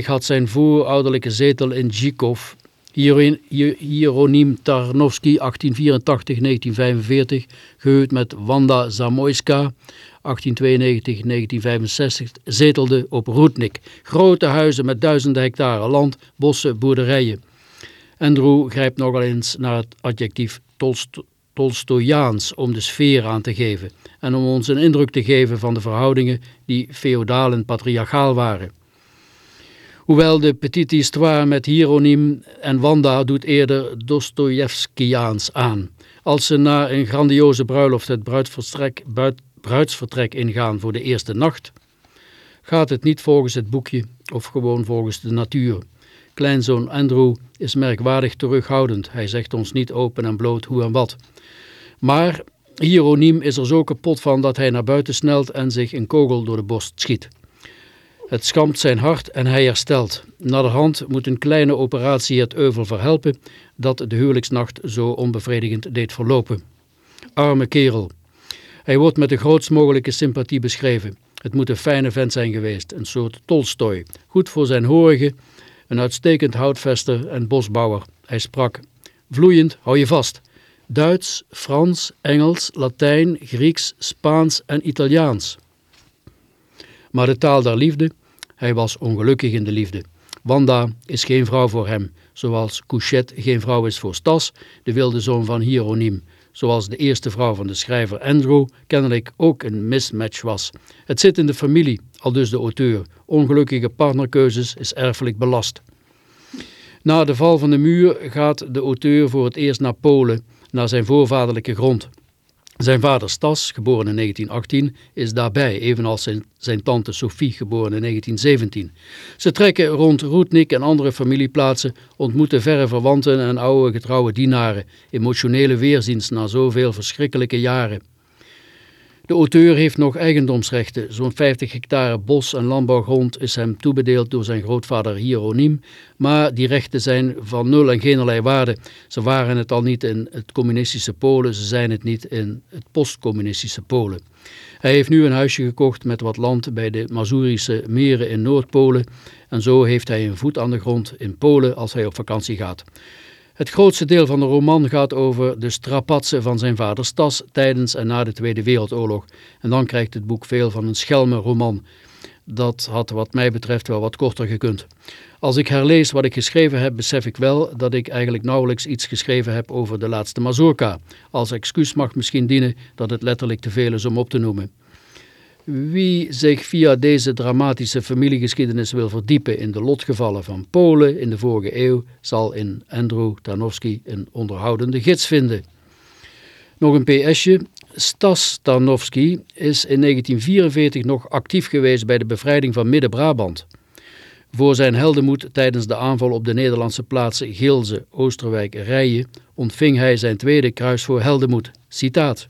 had zijn voorouderlijke zetel in Zhikov. Hieronym Tarnowski, 1884-1945, gehuwd met Wanda Zamoyska, 1892-1965, zetelde op Roetnik. Grote huizen met duizenden hectare land, bossen, boerderijen. Andrew grijpt nogal eens naar het adjectief Tolst Tolstojaans om de sfeer aan te geven en om ons een indruk te geven van de verhoudingen die feodaal en patriarchaal waren. Hoewel de petite histoire met Hieronym en Wanda doet eerder Dostojevskiaans aan. Als ze na een grandioze bruiloft het bruidsvertrek ingaan voor de eerste nacht, gaat het niet volgens het boekje of gewoon volgens de natuur. Kleinzoon Andrew is merkwaardig terughoudend. Hij zegt ons niet open en bloot hoe en wat. Maar Hieroniem is er zo kapot van dat hij naar buiten snelt en zich een kogel door de borst schiet. Het schampt zijn hart en hij herstelt. Naderhand moet een kleine operatie het euvel verhelpen dat de huwelijksnacht zo onbevredigend deed verlopen. Arme kerel. Hij wordt met de grootst mogelijke sympathie beschreven. Het moet een fijne vent zijn geweest, een soort Tolstoy. Goed voor zijn horigen, een uitstekend houtvester en bosbouwer. Hij sprak, vloeiend, hou je vast, Duits, Frans, Engels, Latijn, Grieks, Spaans en Italiaans. Maar de taal der liefde, hij was ongelukkig in de liefde. Wanda is geen vrouw voor hem, zoals Couchette geen vrouw is voor Stas, de wilde zoon van Hieroniem, zoals de eerste vrouw van de schrijver Andrew kennelijk ook een mismatch was. Het zit in de familie, al dus de auteur. Ongelukkige partnerkeuzes is erfelijk belast. Na de val van de muur gaat de auteur voor het eerst naar Polen, naar zijn voorvaderlijke grond. Zijn vader Stas, geboren in 1918, is daarbij, evenals zijn, tante Sophie, geboren in 1917. Ze trekken rond Roetnik en andere familieplaatsen, ontmoeten verre verwanten en oude getrouwe dienaren, emotionele weerziens na zoveel verschrikkelijke jaren. De auteur heeft nog eigendomsrechten. Zo'n 50 hectare bos- en landbouwgrond is hem toebedeeld door zijn grootvader Hieroniem, maar die rechten zijn van nul en geenerlei waarde. Ze waren het al niet in het communistische Polen, ze zijn het niet in het postcommunistische Polen. Hij heeft nu een huisje gekocht met wat land bij de Mazurische meren in Noordpolen en zo heeft hij een voet aan de grond in Polen als hij op vakantie gaat. Het grootste deel van de roman gaat over de strapatsen van zijn vader Stas tijdens en na de Tweede Wereldoorlog. En dan krijgt het boek veel van een schelme roman. Dat had wat mij betreft wel wat korter gekund. Als ik herlees wat ik geschreven heb, besef ik wel dat ik eigenlijk nauwelijks iets geschreven heb over de laatste Mazurka. Als excuus mag misschien dienen dat het letterlijk te veel is om op te noemen. Wie zich via deze dramatische familiegeschiedenis wil verdiepen in de lotgevallen van Polen in de vorige eeuw, zal in Andrew Tarnowski een onderhoudende gids vinden. Nog een PSje. Stas Tarnowski is in 1944 nog actief geweest bij de bevrijding van Midden-Brabant. Voor zijn heldenmoed tijdens de aanval op de Nederlandse plaatsen Gilze, Oosterwijk, Rijen ontving hij zijn tweede kruis voor heldenmoed. Citaat.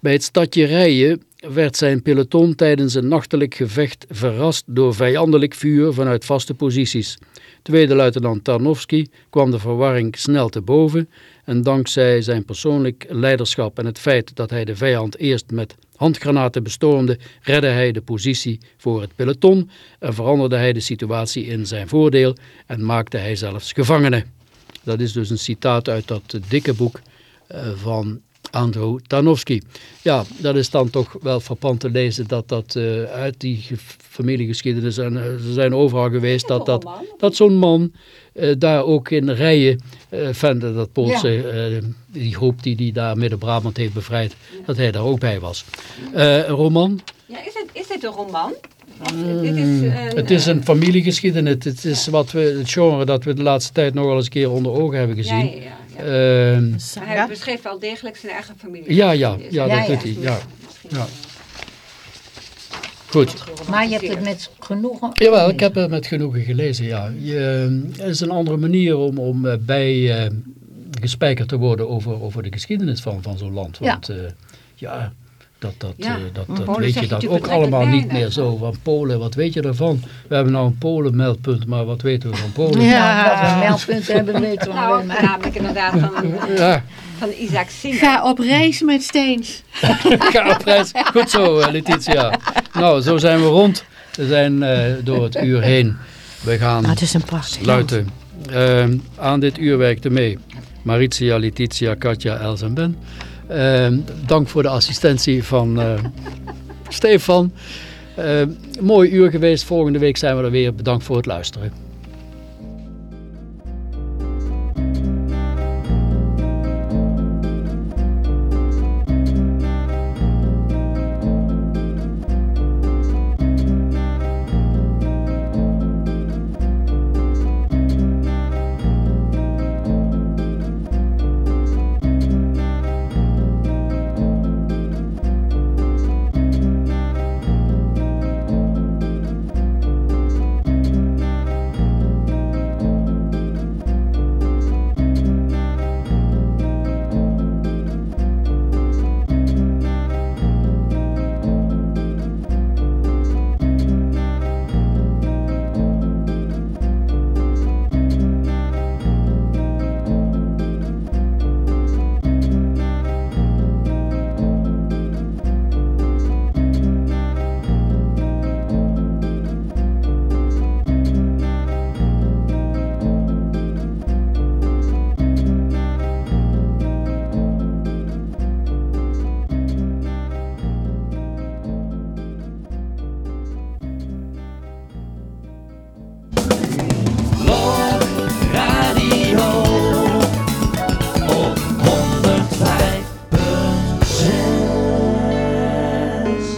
Bij het stadje Rijen werd zijn peloton tijdens een nachtelijk gevecht verrast door vijandelijk vuur vanuit vaste posities. Tweede luitenant Tarnowski kwam de verwarring snel te boven en dankzij zijn persoonlijk leiderschap en het feit dat hij de vijand eerst met handgranaten bestormde, redde hij de positie voor het peloton en veranderde hij de situatie in zijn voordeel en maakte hij zelfs gevangenen. Dat is dus een citaat uit dat dikke boek van Andrew Tarnowski. Ja, dat is dan toch wel frappant te lezen dat dat uh, uit die familiegeschiedenis, en uh, ze zijn overal geweest, dat, dat, dat zo'n man uh, daar ook in rijen, van dat Poolse, ja. die groep die, die daar Midden-Brabant heeft bevrijd, ja. dat hij daar ook bij was. een roman? Ja, is het, is dit een roman? Dit is, een, het is een familiegeschiedenis. Het is wat we, het genre dat we de laatste tijd nog wel eens een keer onder ogen hebben gezien. Ja. Uh, hij beschreef wel degelijk zijn eigen familie. Ja, ja, ja, dat doet hij. Ja. Ja. Goed. Maar je hebt het met genoegen... Jawel, ik heb het met genoegen gelezen, ja. Je, het is een andere manier om, om bij uh, gespijkerd te worden over, over de geschiedenis van, van zo'n land. Want ja, uh, ja dat, dat, ja. uh, dat, dat weet je dat ook allemaal niet meer zo. Van Polen, wat weet je ervan? We hebben nou een Polen-meldpunt, maar wat weten we van Polen? Ja, dat we een meldpunt hebben, weten we nou, namelijk inderdaad van, ja. van Isaac Singer. Ga op reis met Steens. Ga op reis. Goed zo, uh, Letitia. Nou, zo zijn we rond. We zijn uh, door het uur heen. We gaan ah, het is een prachtig sluiten. aan dit uur werkte mee Maritia, Letitia, Katja, Els en Ben. Uh, dank voor de assistentie van uh, Stefan. Uh, mooi uur geweest. Volgende week zijn we er weer. Bedankt voor het luisteren.